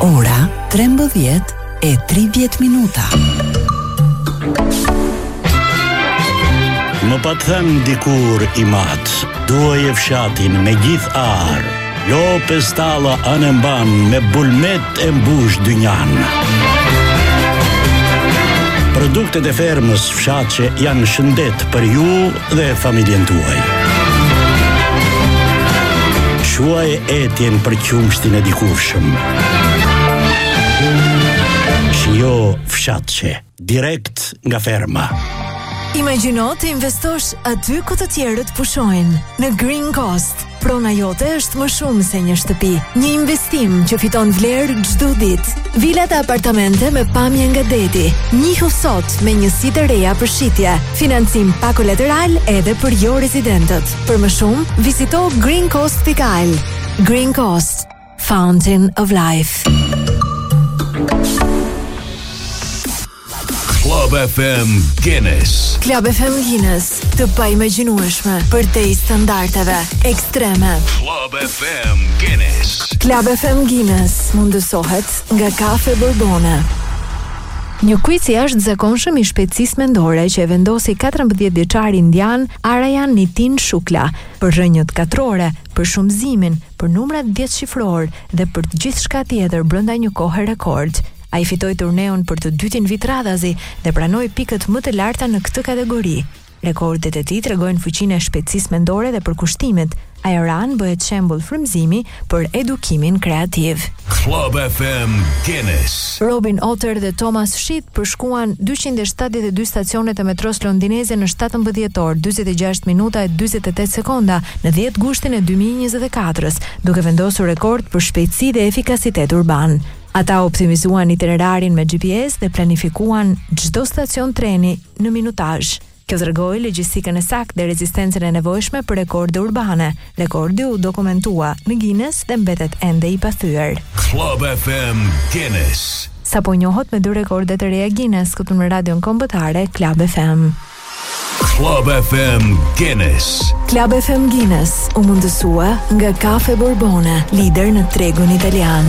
Ora 13 e 30 minuta. Më pat thënë dikur im atë, duaje fshatin me gjithë arë. Lopë, stalla, anë e mban me bulmet e mbush dynjan. Produktet e fermës fshatçe janë shëndet për ju dhe familjen tuaj. Shuaj etjen për qumështin e dikurshëm. Shijo fshatçe. direkt nga ferma. Imagjino të investosh aty ku të tjerët pushojnë, në Green Coast. Prona jote është më shumë se një shtëpi, një investim që fiton vlerë çdo ditë. Vila dhe apartamente me pamje nga deti. Njihu sot me njësi të reja për shitje, financim pa kolateral edhe për jorezidentët. Për më shumë, vizito greencoast.al. Green Coast. Fountain of Life Club FM Guinness Club FM Guinness Të paimagjinueshme Përtej standardeve Ekstreme Club FM Guinness Club FM Guinness Mundësohet nga kafe Borbone Një kuiz i jashtëzakonshëm i shpejtësisë mendore që e vendosi 14 vjeçari indian Arayan Nitin Shukla për rrënjët katrore, për shumëzimin, për numrat dhjetëshifrorë dhe për gjithçka tjetër brenda një kohe rekord. Ai fitoi turneun për të dytin vit radhazi dhe pranoi pikët më të larta në këtë kategori. Rekordet e tij tregojnë fuqinë e shpejtësisë mendore dhe përkushtimit. Arayan bëhet shembull frymëzimi për edukimin kreativ. Club FM Guinness. Robin Otter dhe Thomas Shith përshkuan dyqind e shtatëdhjetë e dy stacionet e metros londineze në shtatëmbëdhjetë orë, dyzet e gjashtë minuta e dyzet e tetë sekonda në dhjetë gushtin e dy mijë e njëzet e katër-s, duke vendosur rekord për shpejtësi dhe efikasitet urban. Ata optimizuan itinerarin me GPS dhe planifikuan çdo stacion treni në minutazh. Kjo tregoi logjistikën e saktë dhe rezistencën e nevojshme për rekorde urbane. Rekordi u dokumentua në Guinness dhe mbetet ende i pathyer. Club FM Guinness. Sapo u njohët me dy rekorde të reja Guinness këtu në Radion Kombëtare Club FM. Club FM Guinness. Club FM Guinness u mundësua nga Kafe Borbone, lider në tregun italian.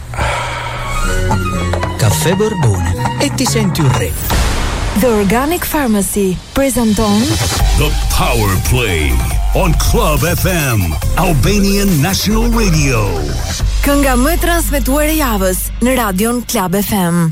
Caffè Borbone e ti senti un re. The Organic Pharmacy prezanton The Power Play on Club FM Albanian National Radio. Kënga më e transmetuar e javës në radion Club FM.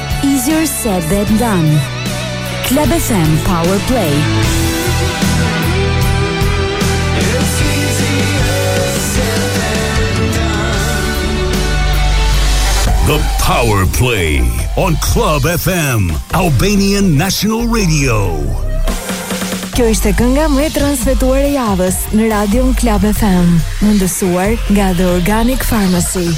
Easier said than done. Club FM Power Play. The Power Play on Club FM, Albanian National Radio. Kjo ishte kënga më e transmetuar e javës. Në radion Club FM, mundësuar nga The Organic Pharmacy.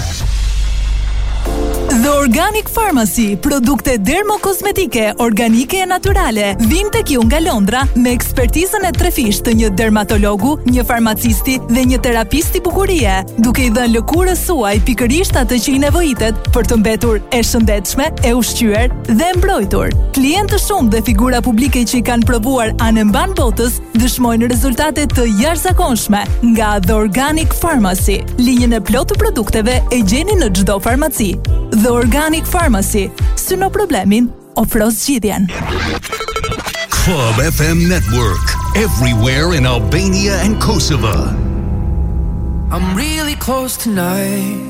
The Organic Pharmacy, produkte dermokozmetike, organike e naturale, vijnë tek ju nga Londra me ekspertizën e trefishtë të një dermatologu, një farmacisti dhe një terapisti bukurie, duke i dhënë lëkurës suaj pikërisht atë që i nevojitet për të mbetur e shëndetshme, e ushqyer dhe e mbrojtur. Klientë të shumtë dhe figura publike që i kanë provuar anembanë botës, dëshmojnë rezultate të jashtëzakonshme nga The Organic Pharmacy. Linjën e plotë të produkteve e gjeni në çdo farmaci. The Organic Pharmacy, syno problemin, ofro zgjidhjen. Club FM Network, everywhere in Albania and Kosovo. I'm really close tonight.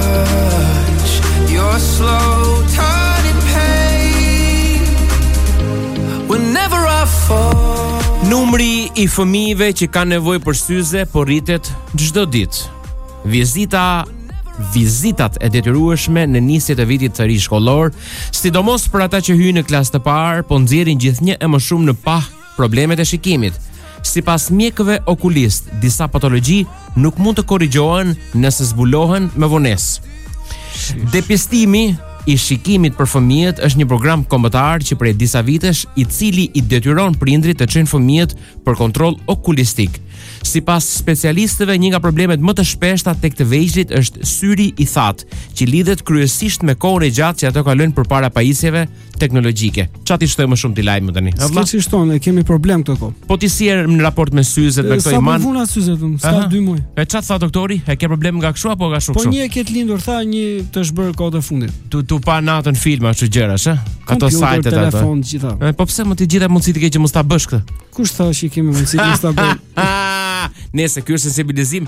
Numri i fëmijëve që kanë nevojë për syze po rritet çdo ditë. Vizita vizitat e detyrueshme në nisje të vitit të ri shkollor, sidomos për ata që hyjnë në klasë të parë, po nxjerrin gjithnjë e më shumë në pah Problemet e shikimit, Sipas mjekëve okulistë, disa patologji nuk mund të korrigjohen nëse zbulohen me vonesë. Depistimi i shikimit për fëmijët është një program kombëtar që prej disa vitesh i cili i detyron prindërit të çojnë fëmijët për kontroll okulistik. Sipas specialistëve, një nga problemet më të shpeshta tek të vegjlit është syri i thatë, që lidhet kryesisht me kohën e gjatë që ato kalojnë përpara pajisjeve teknologjike. Ça t'i shtoj më shumë këtij lajmi tani. A vëlla? S'i shton, e kemi problem këtë kohë. Po ti si je në raport me syzet me këto iman? Sapo vuna syzet vetëm, sa dy muaj. E ça të tha doktori? E ke problem nga kështu apo nga kështu? Po një e ke të lindur tha një të është bërë kohët e fundit. Tu tu pa natën filma ashtu gjërash, ë? Ato sajtet ato. Telefon gjitha. E, po pse më të gjitha mundësi të ke që mos ta bësh këtë? Kush tha që kemi mundësi të ta bëjmë? Nëse ky është sensibilizim,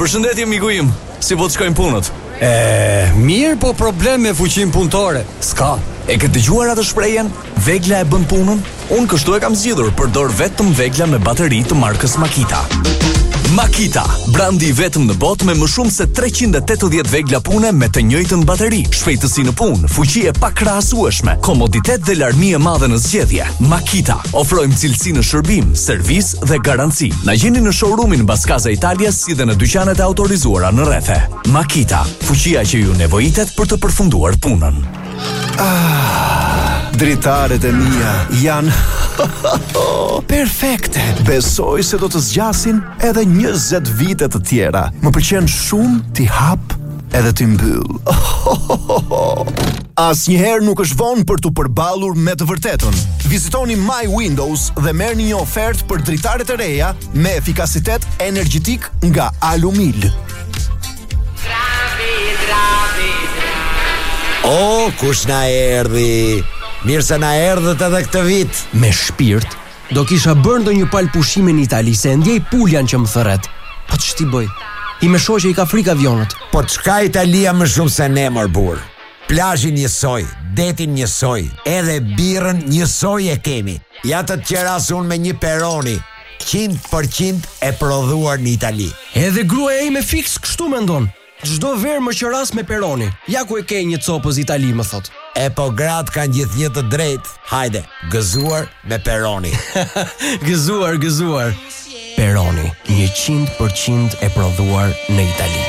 Përshëndetje miku im, si po të shkojnë punët? E, mirë po problem me fuqinë punëtore, s'ka. E ke dëgjuar atë shprehjen, vegla e bën punën? Unë kështu e kam zgjidhur, përdor vetëm vegla me bateri të markës Makita. Makita, brandi i vetëm në botë me më shumë se 380 vegla pune me të njëjtën bateri, shpejtësi në punë, fuqi e pakrahasueshme, komoditet dhe larmi e madhe në zgjedhje. Makita, ofrojmë cilësi në shërbim, servis dhe garanci. Na gjeni në showroomin Bas Casa Italia si dhe në dyqanet e autorizuara në rrethe. Makita, fuqia që ju nevojitet për të përfunduar punën. Ah, dritaret e mia janë perfekte. Besoj se do të zgjasin edhe 20 vite të tjera. Më pëlqen shumë t'i hap edhe t'i mbyll. Asnjëherë nuk është vonë për t'u përballur me të vërtetën. Vizitoni My Windows dhe merrni një ofertë për dritare të reja me efikasitet energjetik nga Alumil. O, kush na erdhi? Mirë se na erdhët edhe këtë vit. Me shpirt Do kisha bërë ndonjë palë pushime në Itali, se e ndjej Puljan që më thërret. Po ç't'i bëj? Ime shoqe i ka frikë avionët. Po ç'ka Italia më shumë se ne mor burrë? Plazhin njësoj, detin njësoj, edhe birrën njësoj e kemi. Ja të të qeras unë me një Peroni qind për qind e prodhuar në Itali. Edhe gruaja ime fiks kështu mendon. Çdo verë më qeras me Peroni. Ja ku e ke një copëz Itali më thotë. E po gratë kanë gjithnjë të drejtë. Hajde, gëzuar me Peroni. Gëzuar, gëzuar. Peroni, 100% e prodhuar në Itali.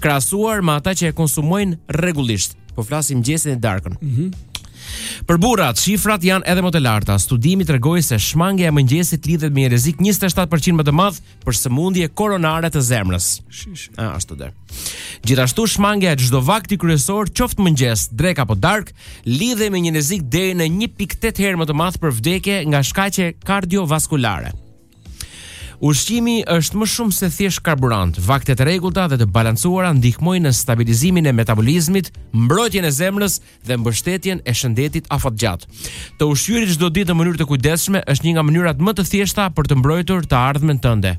krahasuar me ata që e konsumojnë rregullisht. Po flasim mëngjesin e darkën. Ëh. Mm -hmm. Për burrat, shifrat janë edhe më të larta. Studimi tregoi se shmangia e mëngjesit lidhet me një rrezik 27% më të madh për sëmundje koronare të zemrës. Shish. Ah, ashtu dhe. Gjithashtu shmangia e çdo vakti kryesor, qoftë mëngjes, drekë apo darkë, lidhej me një rrezik deri në 1.8 herë më të madh për vdekje nga shkaqe kardiovaskulare. Ushqimi është më shumë se thjesht karburant. Vakte të rregullta dhe të balancuara ndihmojnë në stabilizimin e metabolizmit, mbrojtjen e zemrës dhe mbështetjen e shëndetit afatgjatë. Të ushqyerit çdo ditë në mënyrë të kujdesshme është një nga mënyrat më të thjeshta për të mbrojtur të ardhmen tënde.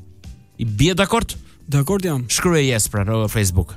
Bie dakord? Dakord jam. Shkruaj yes pra në Facebook.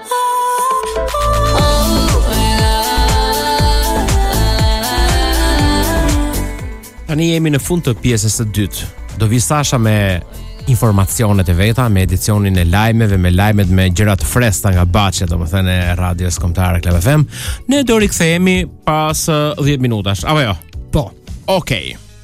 Tani jemi në fund të pjesës së dytë. Do vi Sasha me informacionet e veta, me edicionin e lajmeve, me lajmet me gjëra të freskëta nga bahçe, domethënë e radios kombëtare Club FM. Ne do rikthehemi pas 10 minutash, apo jo? Po. Okej. Okay.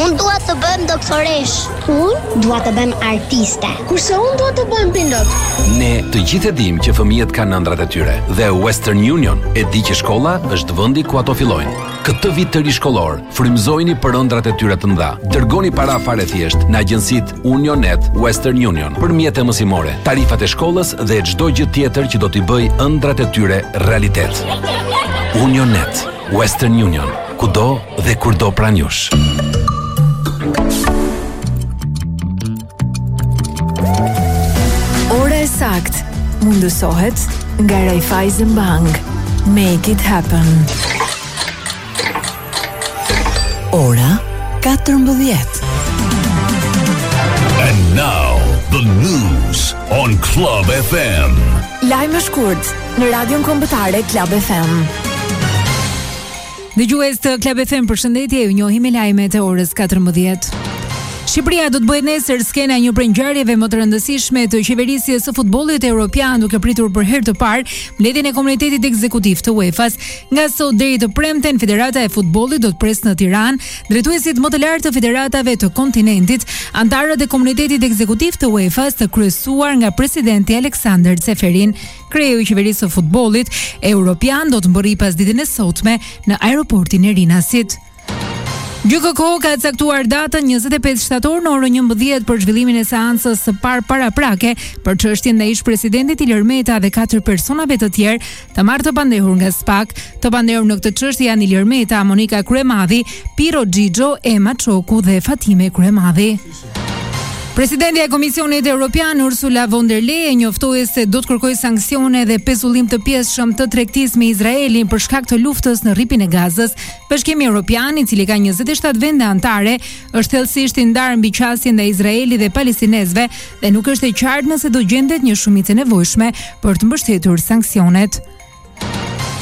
Unë dua të bëhem doktoreshë. Unë dua të bëhem artiste. Kurse unë dua të bëhem pilot. Ne të gjithë e dimë që fëmijët kanë ëndrrat e tyre dhe Western Union e di që shkolla është vendi ku ato fillojnë. Këtë vit të ri shkollor, frymëzojini për ëndrrat e tyre të mëdha. Dërgoni para fare thjesht në agjencitë Union Net, Western Union, për mjete mësimore, tarifat e shkollës dhe çdo gjë tjetër që do t'i bëjë ëndrrat e tyre realitet. Union Net, Western Union, kudo dhe kurdo pranë jush. Ora e saktë mundësohet nga Raiffeisen Bank. Make it happen. Ora 14. And now the news on Club FM. Lajme shkurt në Radion Kombëtare Club FM. Dëgjues të Club FM, përshëndetje, ju njohim me lajmet e orës 14. Shqipëria do të bëhet nesër skena e një prej ngjarjeve më të rëndësishme të qeverisjes së futbollit europian, duke pritur për herë të parë mbledhjen e komunitetit ekzekutiv të UEFA-s. Nga sot deri të premten, Federata e Futbollit do të presë në Tiranë drejtuesit më të lartë të federatave të kontinentit, anëtarët e komunitetit ekzekutiv të UEFA-s të kryesuar nga presidenti Aleksander Ceferin. Kreu i Qeverisë së Futbollit Europian do të mbërrijë pasditen e sotme në aeroportin e Rinasit. GJKKO ka caktuar datën 25 shtator në orën 11 për zhvillimin e seancës së parë paraprake për çështjen ndaj ish-presidentit Ilir Meta dhe katër personave të tjerë të marrë të pandehur nga SPAK. Të pandehur në këtë çështje janë Ilir Meta, Monika Kryemadhi, Piro Xhixho, Ema Çoku dhe Fatime Kryemadhi. Presidentja e Komisionit Europian Ursula von der Leyen njoftoi se do të kërkojë sanksione dhe pezullim të pjesshëm të tregtisë me Izraelin për shkak të luftës në Rripin e Gazës. Bashkimi Europian, i cili ka 27 vende anëtare, është thellësisht i ndarë mbi qasjen ndaj Izraelit dhe palestinezëve dhe nuk është e qartë nëse do të gjendet një shumicë e nevojshme për të mbështetur sanksionet.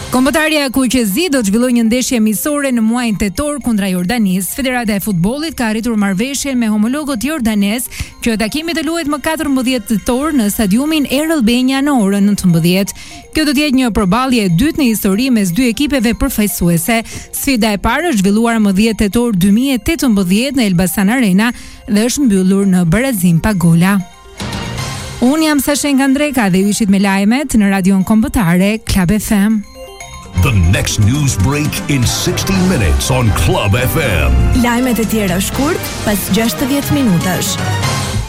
Kombëtarja Kuqezi do të zhvillojë një ndeshje miqësore në muajin tetor kundra Jordanisë. Federata e Futbollit ka arritur marrëveshjen me homologët jordanezë që takimi të luhet më 14 tetor në stadiumin Air Albania në orën 19. Kjo do të jetë një përballje e dytë në histori mes dy ekipeve përfaqësuese. Sfida e parë është zhvilluar më 10 tetor 2018 në Elbasan Arena dhe është mbyllur në barazim pa gola. Unë jam Sashenka Ndreka dhe ju ishit me lajmet në Radion Kombëtare Club FM. The next news break in 60 minutes on Club FM. Lajmet e tjera shkurt pas 60 minutash.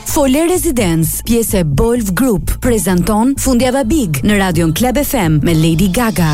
Fole Residence, pjesë e Balfin Group, prezanton Fundjava Big në Radion Club FM me Lady Gaga.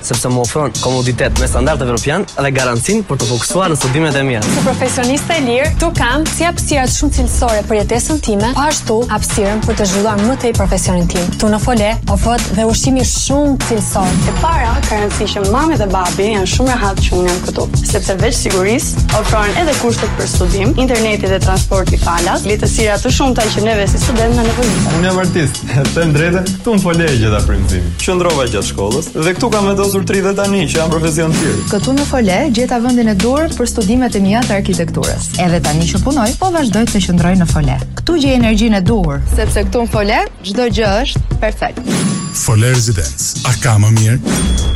sepse më ofron komoditet me standard evropian dhe garancinë për të fokusuar në studimet e mia. Si profesioniste e lirë, këtu kam si hapësira shumë cilësore për jetesën time, po ashtu hapësirën për të zhvilluar më tej profesionin tim. Këtu në Fole ofrohet dhe ushqimi shumë cilësor. E para, ka rëndësi që mami dhe babi janë shumë rehat që unë jam këtu, sepse veç sigurisë, ofron edhe kushtet për studim, interneti dhe transporti falas, lehtësira të shumta që neve si studentë na nevojitet. Unë jam artist, Them të drejtën, këtu në Fole gjeta frymëzim. Qëndrova gjatë shkollës dhe këtu kam vendosur të rri dhe tani që jam profesion i lirë. Këtu në Fole gjeta vendin e duhur për studimet e mia të arkitekturës. Edhe tani që punoj, po vazhdoj të qëndroj në Fole. Këtu gjej energjinë e duhur, sepse këtu në Fole çdo gjë është perfekt. Fole Residence. A ka më mirë?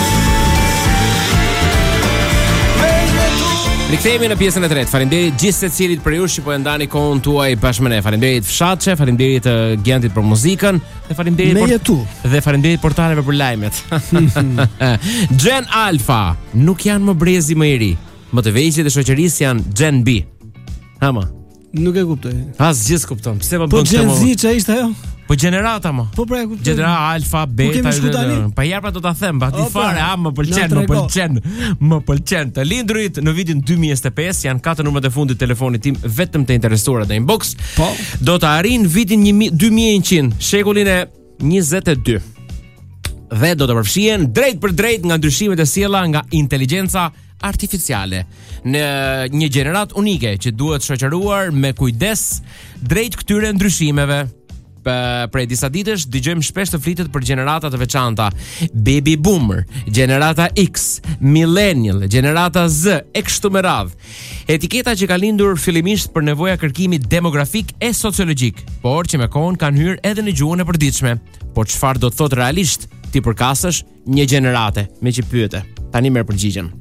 Rikthehemi në pjesën e tretë. Faleminderit gjithë secilit prej jush që po e ndani kohën tuaj bashkë me ne. Faleminderit fshatçe, faleminderit uh, Gentit për muzikën dhe faleminderit portaleve për lajmet. Gen Alpha nuk janë më brezi më i ri. Më të vegjlit e shoqërisë janë Gen B. Hama. Nuk e kuptoj. Asgjë s'kupton. Pse po, po bën këtë? Po Gen Z ishte ajo? Po gjenerata më. Po pra e kuptoj. Gjenerata alfa, po beta. Po tani. Pa ja pra do ta them, pa ti fare, a më pëlqen, më pëlqen, më pëlqen. Të lindurit në vitin 2025 janë katër numrat e fundit të telefonit tim vetëm të interesuarat në inbox. Po. Do ta arrijnë vitin 2100, shekullin e 22. Dhe do të përfshihen drejtpërdrejt nga ndryshimet e sjella nga inteligjenca artificiale në një gjeneratë unike që duhet shoqëruar me kujdes drejt këtyre ndryshimeve. Prej disa ditësh dëgjojmë shpesh të flitet për gjenerata të veçanta, baby boomer, gjenerata X, millennial, gjenerata Z e kështu me radhë. Etiketa që kanë lindur fillimisht për nevoja kërkimi demografik e sociologjik, por që me kohën kanë hyrë edhe në gjuhën e përditshme. Por çfarë do të thotë realisht t'i përkasësh një gjenerate, meqë pyete. Tani merr përgjigjen.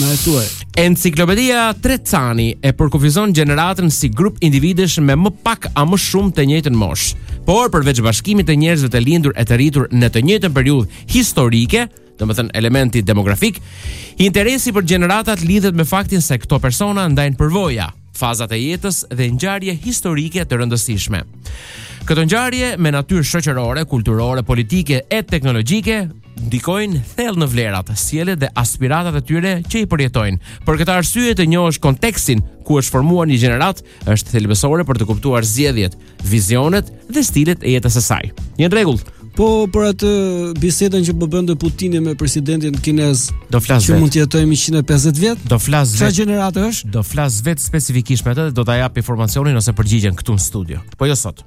Na e thuaj. Enciklopedia Treccani e përkufizon gjeneratën si grup individësh me më pak a më shumë të njëjtën moshë. Por përveç bashkimit të njerëzve të lindur e të rritur në të njëjtën periudhë historike, domethënë elementi demografik, interesi për gjeneratat lidhet me faktin se këto persona ndajnë përvoja, fazat e jetës dhe ngjarje historike të rëndësishme. Këto ngjarje me natyrë shoqërore, kulturore, politike e teknologjike ndikojnë thellë në vlerat, sjelljet dhe aspiratat e atyre që i përjetojnë. Për këtë arsye të njohësh kontekstin ku është formuar një gjeneratë është thelbësore për të kuptuar zgjedhjet, vizionet dhe stilet e jetës së saj. Në rregull. Po për atë bisedën që po bënte Putini me presidentin kinez, do flas vetë. Që mund të jetojmë 150 vjet? Do flas vetë. Sa gjeneratë është? Do flas vetë specifikisht me atë dhe do ta jap informacionin ose përgjigjen këtu në studio. Po jo sot.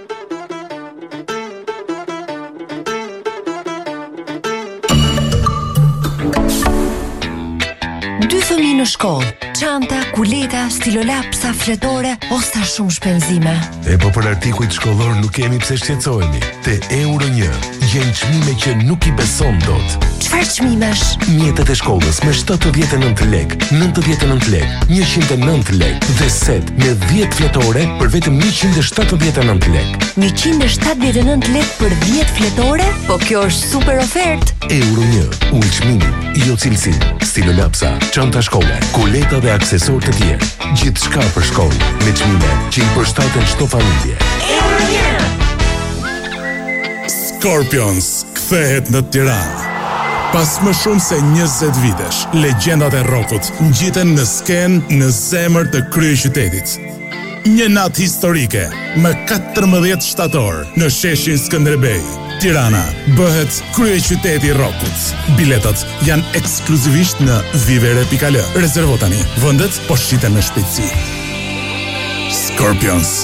në shkollë, çanta, kuleta, stilolapsa, fletore ose shumë shpenzime. E po për artikujt shkollorë nuk kemi pse shqetësohemi. Te Euro 1 Gjen çmime që nuk i beson dot. Çfarë çmimesh? Mjetet e shkollës me 79 lekë, 99 lekë, 109 lekë dhe set me 10 fletore për vetëm 179 lekë. 179 lekë për 10 fletore? Po kjo është super ofertë. Euro 1, ul çmimin, jo cilësinë, stilolapsa, çanta shkolle, kuleta dhe aksesorë të tjerë. Gjithçka për shkollë, me çmime që i përshtaten çdo familje. Euro 1! Scorpions kthehet në Tiranë. Pas më shumë se 20 vitesh, legjendat e rockut ngjiten në skenë në zemër të kryeqytetit. Një natë historike, më 14 shtator, në sheshin Skënderbej, Tirana bëhet kryeqyteti i rockut. Biletat janë ekskluzivisht në vivere.al. Rezervo tani. Vendet po shiten me shpejtësi. Scorpions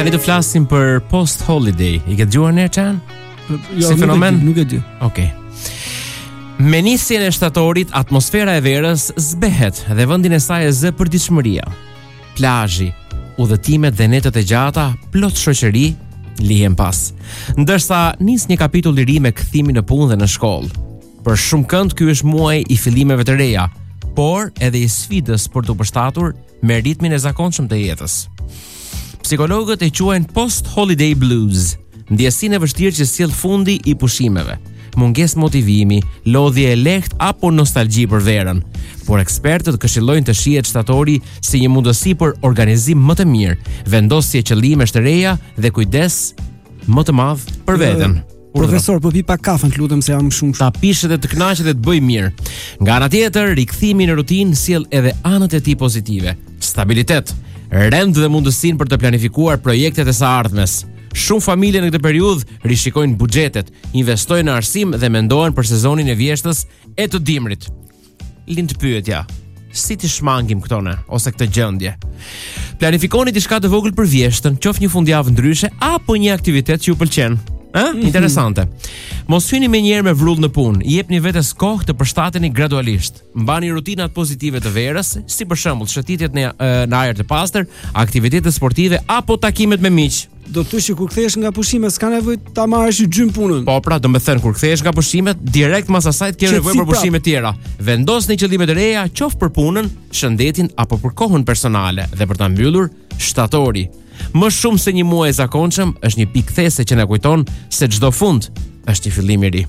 Tani do flasim për post holiday. I ke dëgjuar ndonjëherë? Jo, si fenomen? Nuk e di. Okej. Okay. Me nisjen e shtatorit, atmosfera e verës zbehet dhe vendin e saj e zë përditshmëria. plazhi, udhëtimet dhe netët e gjata plot shoqëri lihen pas. Ndërsa nis një kapitull i ri me kthimin në punë dhe në shkollë. Për shumë kënd ky është muaji i fillimeve të reja, por edhe i sfidës për t'u përshtatur me ritmin e zakonshëm të jetës. Psikologët e quajnë post holiday blues. Ndjesinë e vështirë që sjell fundi i pushimeve, mungesë motivimi, lodhje e lehtë apo nostalgji për verën. Por ekspertët këshillojnë të shihet shtatori si një mundësi për organizim më të mirë, vendosje qëllimesh të reja dhe kujdes më të madh për veten. Profesor, po pi pak kafe, lutem se jam shumë ta pish dhe të kënaqesh dhe të bëjë mirë. Nga ana tjetër, rikthimi në rutinë sjell edhe anët e tij pozitive. stabilitet, rend dhe mundësinë për të planifikuar projektet e së ardhmes. Shumë familje në këtë periudhë rishikojnë buxhetet, investojnë në arsim dhe mendohen për sezonin e vjeshtës e të dimrit. Lind pyetja, si t'i shmangim këto ne ose këtë gjendje? Planifikoni diçka të vogël për vjeshtën, qoftë një fundjavë ndryshe apo një aktivitet që ju pëlqen. Ë, mhm. interesante. Mos hyni menjëherë me vrull në punë, jepni vetes kohë të përshtateni gradualisht. Mbani rutinat pozitive të verës, si për shembull shëtitjet në në ajër të pastër, aktivitete sportive apo takimet me miq. Do të thosh që kur kthehesh nga pushimet s'ka nevojë ta marrësh gjym punën. Po pra, domethënë kur kthehesh nga pushimet, direkt mas asaj ti ke nevojë për pushime të tjera. Vendosni qëllime të reja, qoftë për punën, shëndetin apo për kohën personale dhe për ta mbyllur shtatori. Më shumë se një muaj i zakonshëm është një pikë kthese që na kujton se çdo fund është një fillim i ri.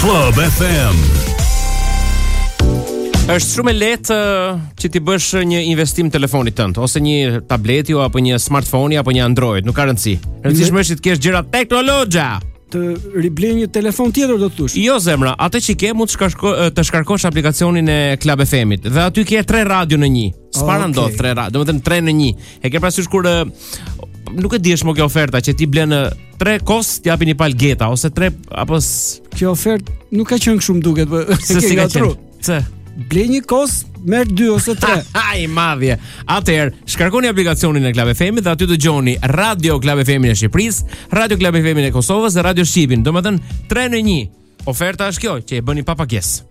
Club FM. Është shumë e lehtë uh, që t'i bësh një investim telefonit tënd ose një tableti apo një smartphoni apo një Android, nuk ka rëndësi. E rëndësishme është të kesh gjëra teknologjike. Të riblej një telefon tjetër do të thosh. Jo zemra, atë që ke mund të shkarkosh aplikacionin e Club FM-it dhe aty ke tre radio në një. S'para okay. ndodh tre radio, domethënë tre në një. E ke parasysh kur nuk e di a është më kjo oferta që ti blen tre kos t'i japin një palë geta ose tre apo kjo ofertë nuk ka qenë kështu më duket po se si ka qenë se blen një kos merr dy ose tre ai madje atëherë shkarkoni aplikacionin e Club FM dhe aty dëgjoni Radio Club FM-in e Shqipërisë Radio Club FM-in e Kosovës dhe Radio Shqipin domethënë tre në një oferta është kjo që e bëni pa pagesë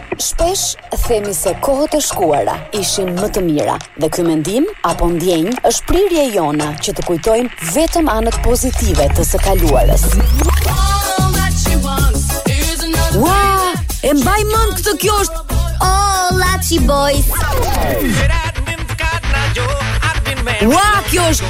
Shpesh themi se kohët e shkuara ishin më të mira dhe ky mendim apo ndjenjë është prirje e jona që të kujtojmë vetëm anët pozitive të së kaluarës. Ua, e mbaj mend këtë kjo është All that she wants. Ua, kjo është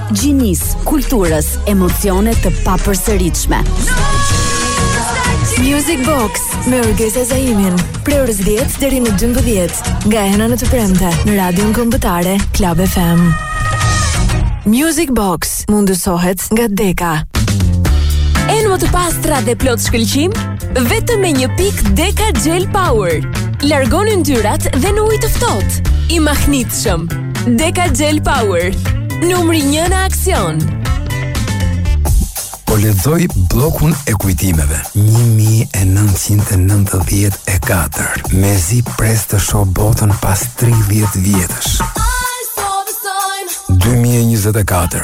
Gjinisë, kulturës, emocione të papërsëritshme. Music Box me Orgesa Zaimin, prej orës 10 deri në 12, nga e hëna në të premte, në Radion Kombëtare, Club FM. Music Box mundësohet nga Deka. Enë më të pastra dhe plot shkëlqim, vetëm me një pikë Deka Gel Power. Largon yndyrat dhe në ujë të ftohtë. I mahnitshëm. Deka Gel Power Numri një në aksion Po lexoj bllokun e kujtimeve 1994 Mezi pres të shoh botën pas 30 vjetësh 2024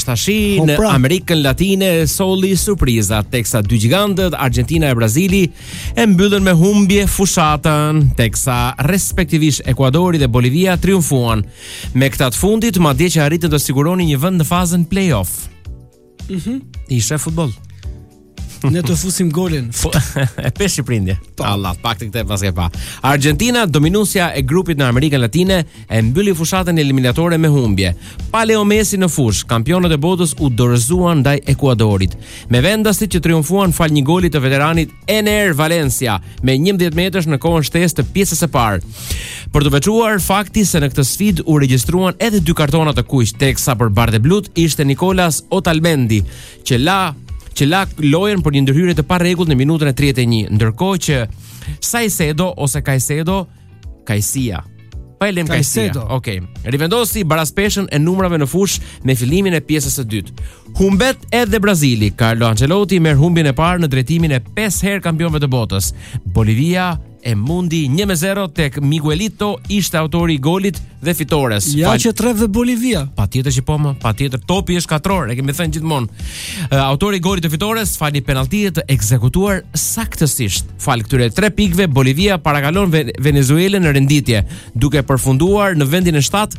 Tashi po, në pra. Amerikën Latine solli surpriza teksa dy gjigantët Argentina e Brazili e mbyllën me humbje fushatën teksa respektivisht Ekuadori dhe Bolivia triumfuan. Me këta të fundit madje që arritën të siguronin një vend në fazën play-off. Mhm. Mm Ishte futboll. Ne të fusim golin. Po, e pe Shqipërinë. Po. Allah, pak të këtë pas e pa. Argentina, dominusja e grupit në Amerikën Latine, e mbylli fushatën eliminatore me humbje. Pa Leo Messi në fushë, kampionët e botës u dorëzuan ndaj Ekuadorit. Me vendasit që triumfuan falë një goli të veteranit Ener Valencia me 11 metërsh në kohën shtesë të pjesës së parë. Për t'u veçuar fakti se në këtë sfidë u regjistruan edhe dy kartona të kuq, teksa për bardheblutë ishte Nicolas Otamendi, që la që la lojën për një ndërhyrje të parregullt në minutën e 31, ndërkohë që Saisedo ose Kaisedo Kaisia Po e lëmë kajsia. Okej. Okay. Rivendosi baraspeshën e numrave në fushë me fillimin e pjesës së dytë. Humbet edhe Brazili. Carlo Ancelotti merr humbjen e parë në drejtimin e 5 herë kampionëve të botës. Bolivia e mundi 1 me 0 tek Miguelito ishte autori i golit të fitores. Ja Fal... që tref dhe Bolivia. Patjetër që po më, patjetër topi është katror, e kemi thënë gjithmonë. Autori i golit të fitores falë një penalltie të ekzekutuar saktësisht. Falë këtyre 3 pikëve Bolivia parakalon Venezuelën në renditje, duke përfunduar në vendin e 7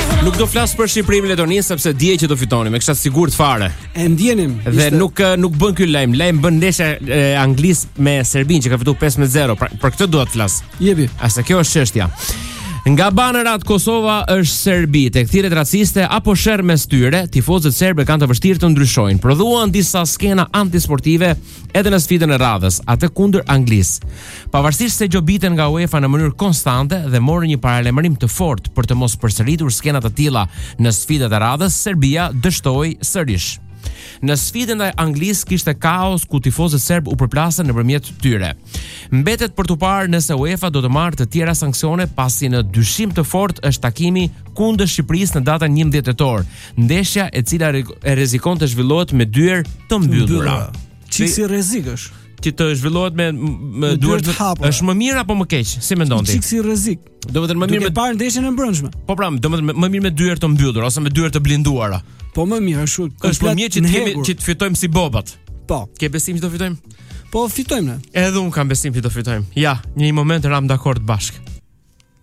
Nuk do flas për Shqipërinë Letoninë sepse e dija që do fitonim, e kisha të sigurt fare. E ndienim. Dhe ishte... nuk nuk bën ky lajm, lajm bën ndeshja e Anglisë me Serbinë që ka fituar 5-0. Pra, për këtë dua të flas. Jepi. Asa kjo është çështja. Nga banerat Kosova është Serbi, tek thirrjet raciste apo sherri mes tyre, tifozët serbë kanë të vështirë të ndryshojnë. Prodhuan disa skena antisportive edhe në sfidën e radhës, atë kundër Anglisë. Pavarësisht se gjobiten nga UEFA në mënyrë konstante dhe morën një paralajmërim të fortë për të mos përsëritur skena të tilla në sfidat e radhës, Serbia dështoi sërish. Në sfidën ndaj Anglisë kishte kaos ku tifozët serbë u përplasën ndërmjet tyre. Mbetet për t'u parë nëse UEFA do të marrë të tjera sanksione pasi në dyshim të fortë është takimi kundër Shqipërisë në datën 11 tetor. ndeshja e cila rrezikon të zhvillohet me dyer të mbyllura. Çfarë rreziku është? Ti të zhvillohet me me dyer të hapura. Është më mirë apo më keq? Si mendon ti? Çfarë rreziku? Do të thotë më mirë me parë ndeshjen e mbrëmshme. Po pra, do të thotë më mirë me dyer të mbyllura ose me dyer të blinduara. Po më mirë, është komplet. Është më mirë që të kemi që të fitojmë si bobat. Po. Ke besim që do fitojmë? Po fitojmë ne. Edhe unë kam besim që do fitojmë. Ja, një moment ramë dakord bashkë.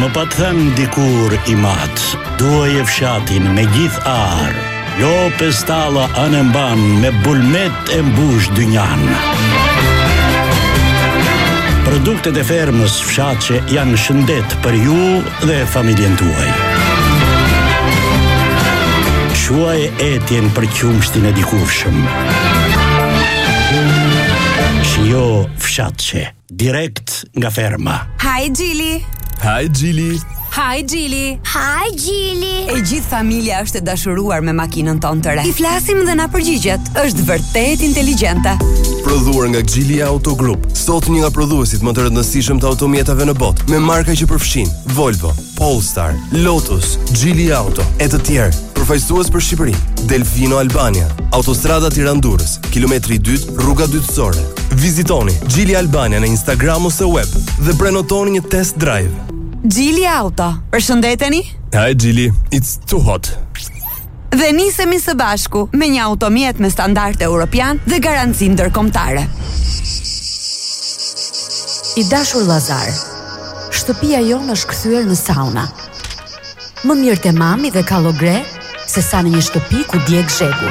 Më pat thënë dikur im atë, duaje fshatin me gjithë arë, lopë, stalla anë mban me bulmet e mbush dynjanë. Produktet e fermës Fshatçe janë shëndet për ju dhe familjen tuaj. Shuaj etjen për qumështin e dikurshëm. Shijo Fshatçe, direkt nga ferma. Hi Geely! Hi Geely! Hi Geely! Hi Geely! E gjithë familja është e dashuruar me makinën tonë të re. I flasim dhe na përgjigjet. Është vërtet inteligjente. Prodhuar nga Geely Auto Group, sot një nga prodhuesit më të rëndësishëm të automjeteve në botë, me marka që përfshijnë Volvo, Polestar, Lotus, Geely Auto e të tjerë. Përfaqësues për Shqipërinë, Delfino Albania, Autostrada Tiranë-Durrës, kilometri i dytë, rruga dytësore. Vizitoni Geely Albania në Instagram ose web dhe prenotoni një test drive. Geely Auto, përshëndeteni. Hi Geely, it's too hot. dhe nisemi së bashku me një automjet me standard europian dhe garanci ndërkombëtare. I dashur Llazar, shtëpia jonë është kthyer në sauna. Më mirë te mami dhe kallogre se sa në një shtëpi ku djeg zhegu.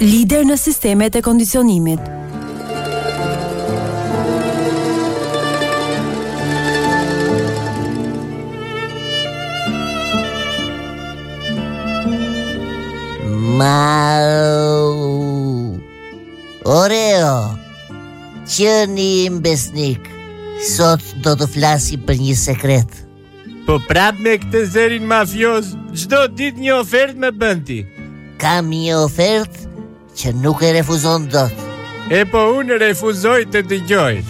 Lider në sistemet e kondicionimit. Mau. Oreo. Qeni im besnik. Sot do të flasim për një sekret. Po prapë me këtë zërin mafioz, çdo ditë një ofertë më bën ti. Kam një ofertë që nuk e refuzon dot. E po unë refuzoj të dëgjoj.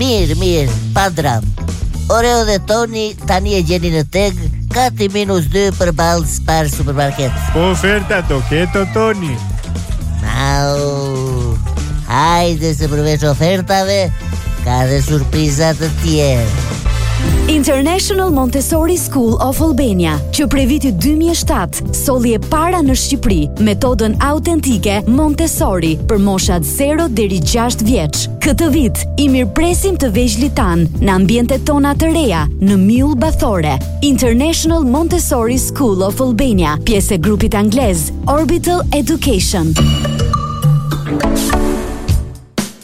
Mirë, mirë, pa dramë. Oreo dhe Toni tani e gjeni në TEG, kati minus 2 përballë Spar supermarket. Po oferta do ketë, o Toni. Mau, hajde se përveç ofertave, ka dhe surpriza të tjera. International Montessori School of Albania, që prej vitit 2007 solli e para në Shqipëri metodën autentike Montessori për moshat 0 deri 6 vjeç. Këtë vit i mirëpresim të vegjlit tanë në ambientet tona të reja në Mjull Bathore. International Montessori School of Albania, pjesë e grupit anglez Orbital Education.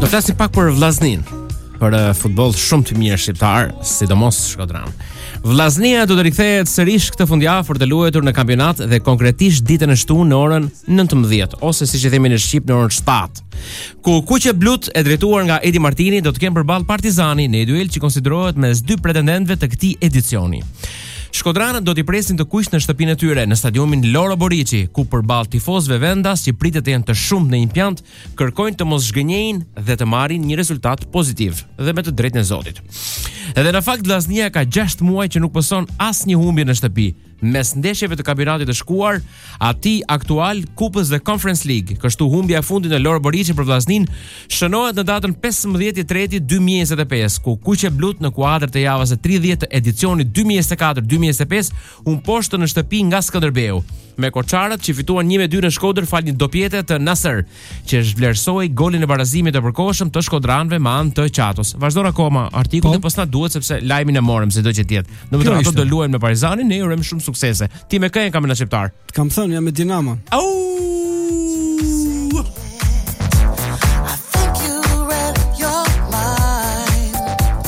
Do flasim pak për Vllazninë, për eh, futboll shumë të mirë shqiptar, sidomos shkodran. Vllaznia do të rikthehet sërish këtë fundjavë për të luajtur në kampionat dhe konkretisht ditën e shtunë në orën 19 ose siç e themi në shqip në orën 7. ku kuqeblutë e drejtuar nga Edi Martini do të kenë përballë Partizanin në një duel që konsiderohet mes dy pretendentëve të këtij edicioni. Shkodranët do t'i presin të kuqtë në shtëpinë e tyre në stadiumin Loro Boriçi, ku përballë tifozëve vendas që pritet të jenë të shumtë në impiant, kërkojnë të mos zhgënjejnë dhe të marrin një rezultat pozitiv dhe me të drejtën e Zotit. Edhe në fakt Vllaznia ka 6 muaj që nuk pëson asnjë humbje në shtëpi, Mes ndeshjeve të kampionatit të shkuar, atij aktual Kupës dhe Conference League, kështu humbja e fundit në Loro Boriçi për Vllazninë, shënohet në datën 15.3.2025, ku kuqeblutë në kuadër të javës së 30-të të edicionit 2024-2025 u mposhtën në shtëpi nga Skënderbeu, me korçarët që fituan 1-2 në Shkodër falë një dopjete të Nasser. që e zhvlerësoi golin e barazimit të përkohshëm të shkodranëve me anë të Qatos. Vazhdon akoma artikulli, po s'na duhet sepse lajmin e morëm sido që të jetë. Domethënë ata do luajnë me Partizanin, ne i urojmë shumë suksese. Ti me kë je në kampionat shqiptar? T'kam thënë jam me Dinamo. Au!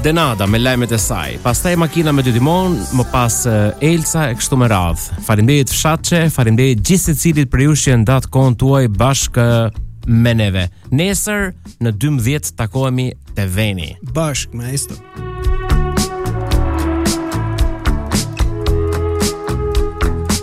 Denada me lajmet e saj, pastaj makina me dy timonë, më pas Elsa e kështu me radhë. Faleminderit fshatçe, faleminderit gjithë secilit prej jush që e ndatë kohën tuaj bashkë me neve. Nesër në 12 takohemi te Veni. Bashkë me Esto.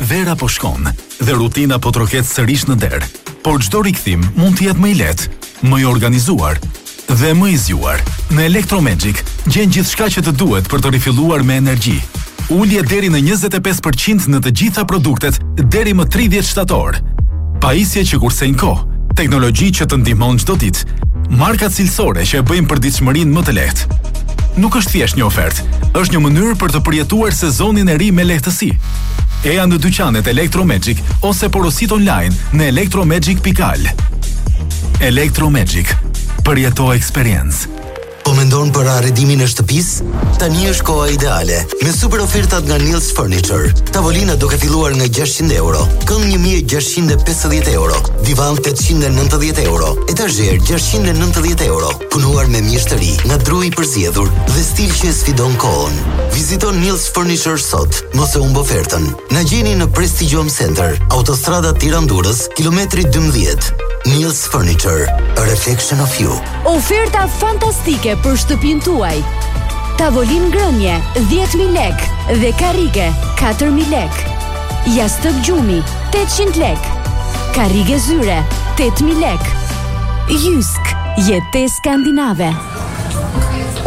Vera po shkon dhe rutina po troket sërish në derë, por çdo rikthim mund të jetë më i lehtë, më i organizuar dhe më i zgjuar. Në Electromagic gjen gjithçka që të duhet për të rifilluar me energji. Ulje deri në 25% në të gjitha produktet deri më 30 shtator. Pajisje që kursejnë kohë, teknologji që të ndihmon çdo ditë, marka cilësore që e bëjnë përditshmërinë më të lehtë. Nuk është thjesht një ofertë, është një mënyrë për të përjetuar sezonin e ri me lehtësi. Eja në dyqanet Electro Magic ose porosit online në electromagic.al. Electro Magic. Përjeto eksperiencë. Po mendon për arredimin e shtëpisë? Tani është koha ideale. Me super ofertat nga Nils Furniture. Tavolina duke filluar nga 600 euro, kënd 1650 euro, divan 890 euro, etazher 690 euro. punuar me mjeshtëri nga dru i përzgjedhur dhe stil që e sfidon kohën. Vizito Nils Furniture sot, mos e humb ofertën. Na gjeni në Prestigium Center, Autostrada Tiranë-Durrës, kilometri 12. Nils Furniture, a reflection of you. Oferta fantastike për shtëpinë tuaj. Tavolinë ngrënie 10000 lek dhe karrige 4000 lek. Jastëk gjumi 800 lek. Karrige zyre 8000 lek. Jysk, jetë skandinave.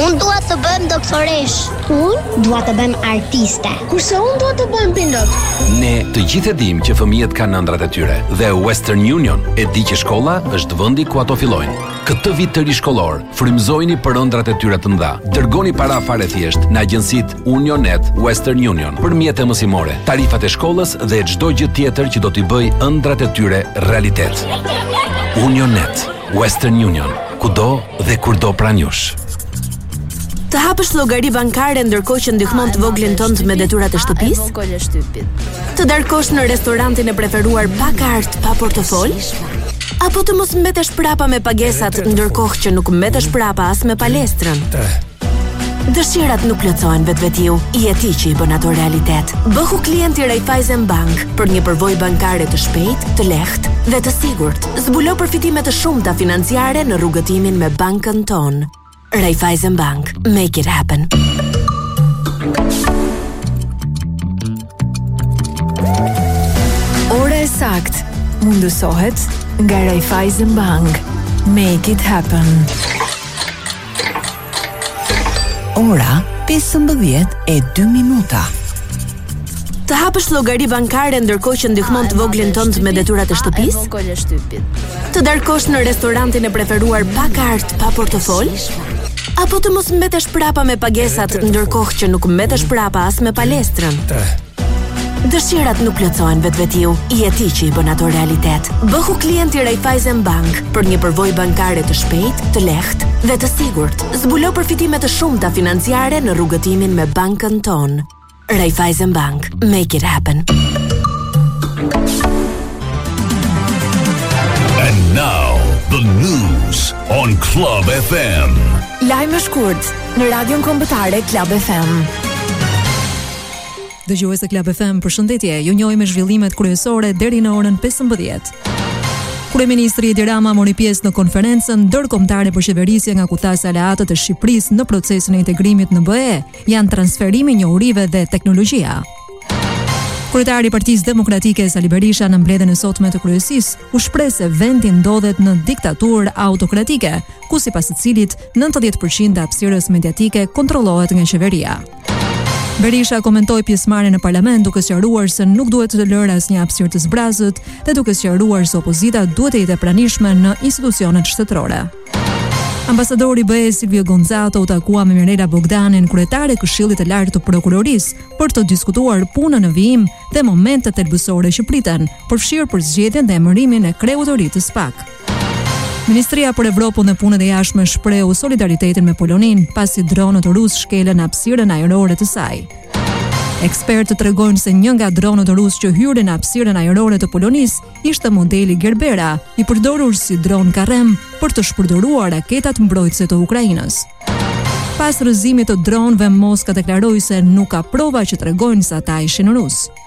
Unë dua të bëhem doktoreshë. Unë dua të bëhem artiste. Kurse unë dua të bëhem pilot. Ne të gjithë e dimë që fëmijët kanë ëndrrat e tyre dhe Western Union e di që shkolla është vendi ku ato fillojnë. Këtë vit të ri shkollor, frymëzojini për ëndrrat e tyre të mëdha. Dërgoni para fare thjesht në agjencitë Unionet Western Union për mjete mësimore, tarifat e shkollës dhe çdo gjë tjetër që do t'i bëjë ëndrrat e tyre realitet. Unionet Western Union, kudo dhe kurdo pranë jush. Të hapësh llogari bankare ndërkohë që ndihmon të voglin tënd me detyrat e shtëpisë? Të darkosh në restorantin e preferuar pa kartë, pa portofol? Apo të mos mbetesh prapa me pagesat ndërkohë që nuk mbetesh prapa as me palestrën? Dëshirat nuk plotësohen vetvetiu, je ti që i bën ato realitet. Bëhu klient i Raiffeisen Bank për një përvojë bankare të shpejtë, të lehtë dhe të sigurt. Zbulo përfitime të shumta financiare në rrugëtimin me bankën tonë. Raiffeisen Bank, make it happen. Ora e saktë mundësohet nga Raiffeisen Bank. Make it happen. Ora 15 e 2 minuta. Të hapësh llogari bankare ndërkohë që ndihmon të voglin tënd me detyrat e shtëpisë? Të darkosh në restorantin e preferuar pa kartë, pa portofol? Apo të mos mbetesh prapa me pagesat ndërkohë që nuk mbetesh prapa as me palestrën? Dëshirat nuk plotësohen vetvetiu, je ti që i bën ato realitet. Bëhu klient i Raiffeisen Bank për një përvojë bankare të shpejtë, të lehtë dhe të sigurt. Zbulo përfitime të shumta financiare në rrugëtimin me bankën tonë. Raiffeisen Bank, make it happen. And now the news on Club FM. Lajme shkurt në Radion Kombëtare Club FM. Dëgjues të Club FM, përshëndetje, ju njohim me zhvillimet kryesore deri në orën 15. Kryeministri Edi Rama mori pjesë në konferencën ndërkombëtare për qeverisje nga ku tha se aleatët e Shqipërisë në procesin e integrimit në BE, janë transferimi i njohurive dhe teknologjia. Kryetari i Partisë Demokratike Sali Berisha në mbledhjen e sotme të kryesisë u shpreh se vendi ndodhet në diktaturë autokratike, ku sipas së cilit 90% e hapësirës mediatike kontrollohet nga qeveria. Berisha komentoi pjesëmarrjen në parlament duke sqaruar se nuk duhet të lërë asnjë hapësirë të zbrazët dhe duke sqaruar se opozita duhet të jetë e pranishme në institucionet shtetërore. Ambasadori i BE-së Silvio Gonzato u takua me Mirela Bogdanin, kryetare e Këshillit të Lartë të Prokurorisë, për të diskutuar punën në vijim dhe momentet thelbësore që priten, përfshirë përzgjedhjen dhe emërimin e kreut të ri të SPAK. Ministria për Evropën dhe Punët e Jashtme shprehu solidaritetin me Poloninë, pasi dronët rusë shkelën hapësirën ajrore të saj. Ekspertët tregojnë se një nga dronët rusë që hyri në hapësirën ajrore të Polonisë ishte modeli Gerbera, i përdorur si dron karrem për të shpërdoruar raketat mbrojtëse të Ukrainës. Pas rrëzimit të dronëve, Moska deklaroi se nuk ka prova që tregojnë se ata ishin rusë.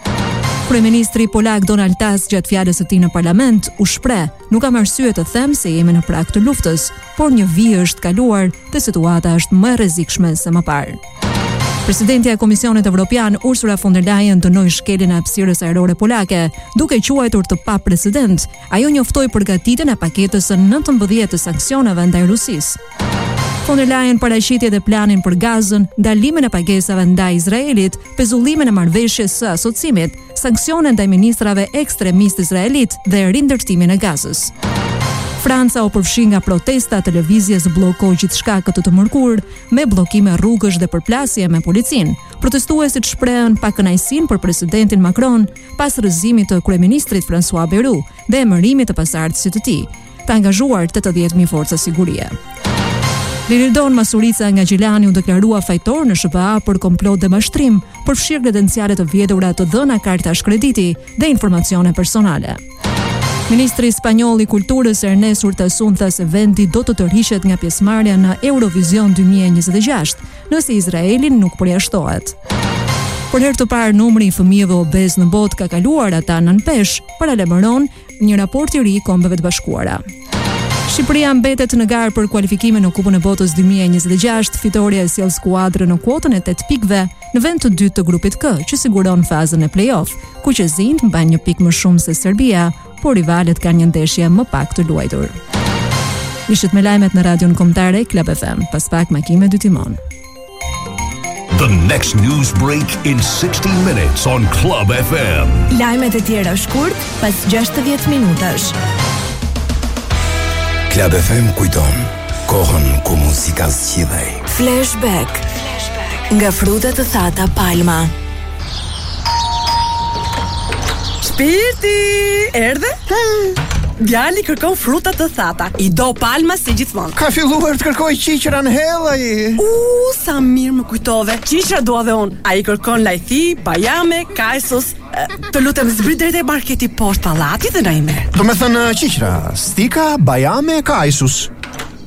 Kryeministri polak Donald Tusk gjatë fjalës së tij në parlament u shpreh, "Nuk kam arsye të them se jemi në prag të luftës, por një vijë është kaluar dhe situata është më e rrezikshme se më parë." Presidentja e Komisionit Evropian, Ursula von der Leyen, dënoi shkeljen e hapësirës ajrore polake, duke e quajtur të paprecedent. Ajo njoftoi përgatitjen e paketës së 19 të sanksioneve ndaj Rusisë. Von der Leyen paraqiti edhe planin për Gazën, ndalimin e pagesave ndaj Izraelit, pezullimin e marrëveshjes së asociimit, sanksione ndaj ministrave ekstremistë izraelitë dhe rindërtimin e Gazës. Franca u përfshi nga protesta të lëvizjes Blloko Gjithçka këtë të mërkurë, me bllokime rrugësh dhe përplasje me policinë. Protestuesit shprehën pakënaqësinë për presidentin Macron pas rrëzimit të kryeministrit François Bayrou dhe emërimit të pasardhësit të tij. ka angazhuar tetëdhjetë mijë forca sigurie. Liridon Masurica nga Gjilani u deklarua fajtor në SHBA për komplot dhe mashtrim, përfshirë kredenciale të vjedhura të dhëna kartash krediti dhe informacione personale. Ministri spanjoll i Kulturës Ernest Urtasun tha se vendi do të tërhiqet nga pjesëmarrja në Eurovision 2026, nëse Izraeli nuk përjashtohet. Për herë të parë numri i fëmijëve obezë në botë ka kaluar ata nën peshë, paralajmëron një raport i ri i Kombeve të Bashkuara. Shqipëria mbetet në garë për kualifikimin në Kupën e Botës 2026. Fitorja e sjell skuadrën në kuotën e 8 pikëve, në vend të dytë të grupit K, që siguron fazën e play-off. Kuqezinjtë mbajnë një pikë më shumë se Serbia, por rivalët kanë një ndeshje më pak të luajtur. Ishit me lajmet në Radion Kombëtare Club FM, pas pak makime dy timon. The next news break in 60 minutes on Club FM. Lajmet e tjera shkurt pas 60 minutash. Club FM kujton kohën ku muzika zgjidhej. Flashback. Flashback. Nga fruta të thata Palma. Shpirti! Erdhe? Djali kërkon fruta të thata. I do palma si gjithmonë. Ka filluar të kërkojë qiqra në hell ai. U, sa mirë më kujtove. Qiqra dua dhe unë. Ai kërkon lajthi, bajame, kashjus. Të lutem zbrit deri te marketi poshtë pallatit dhe na i merr. Domethënë qiqra, stika, bajame, kashjus.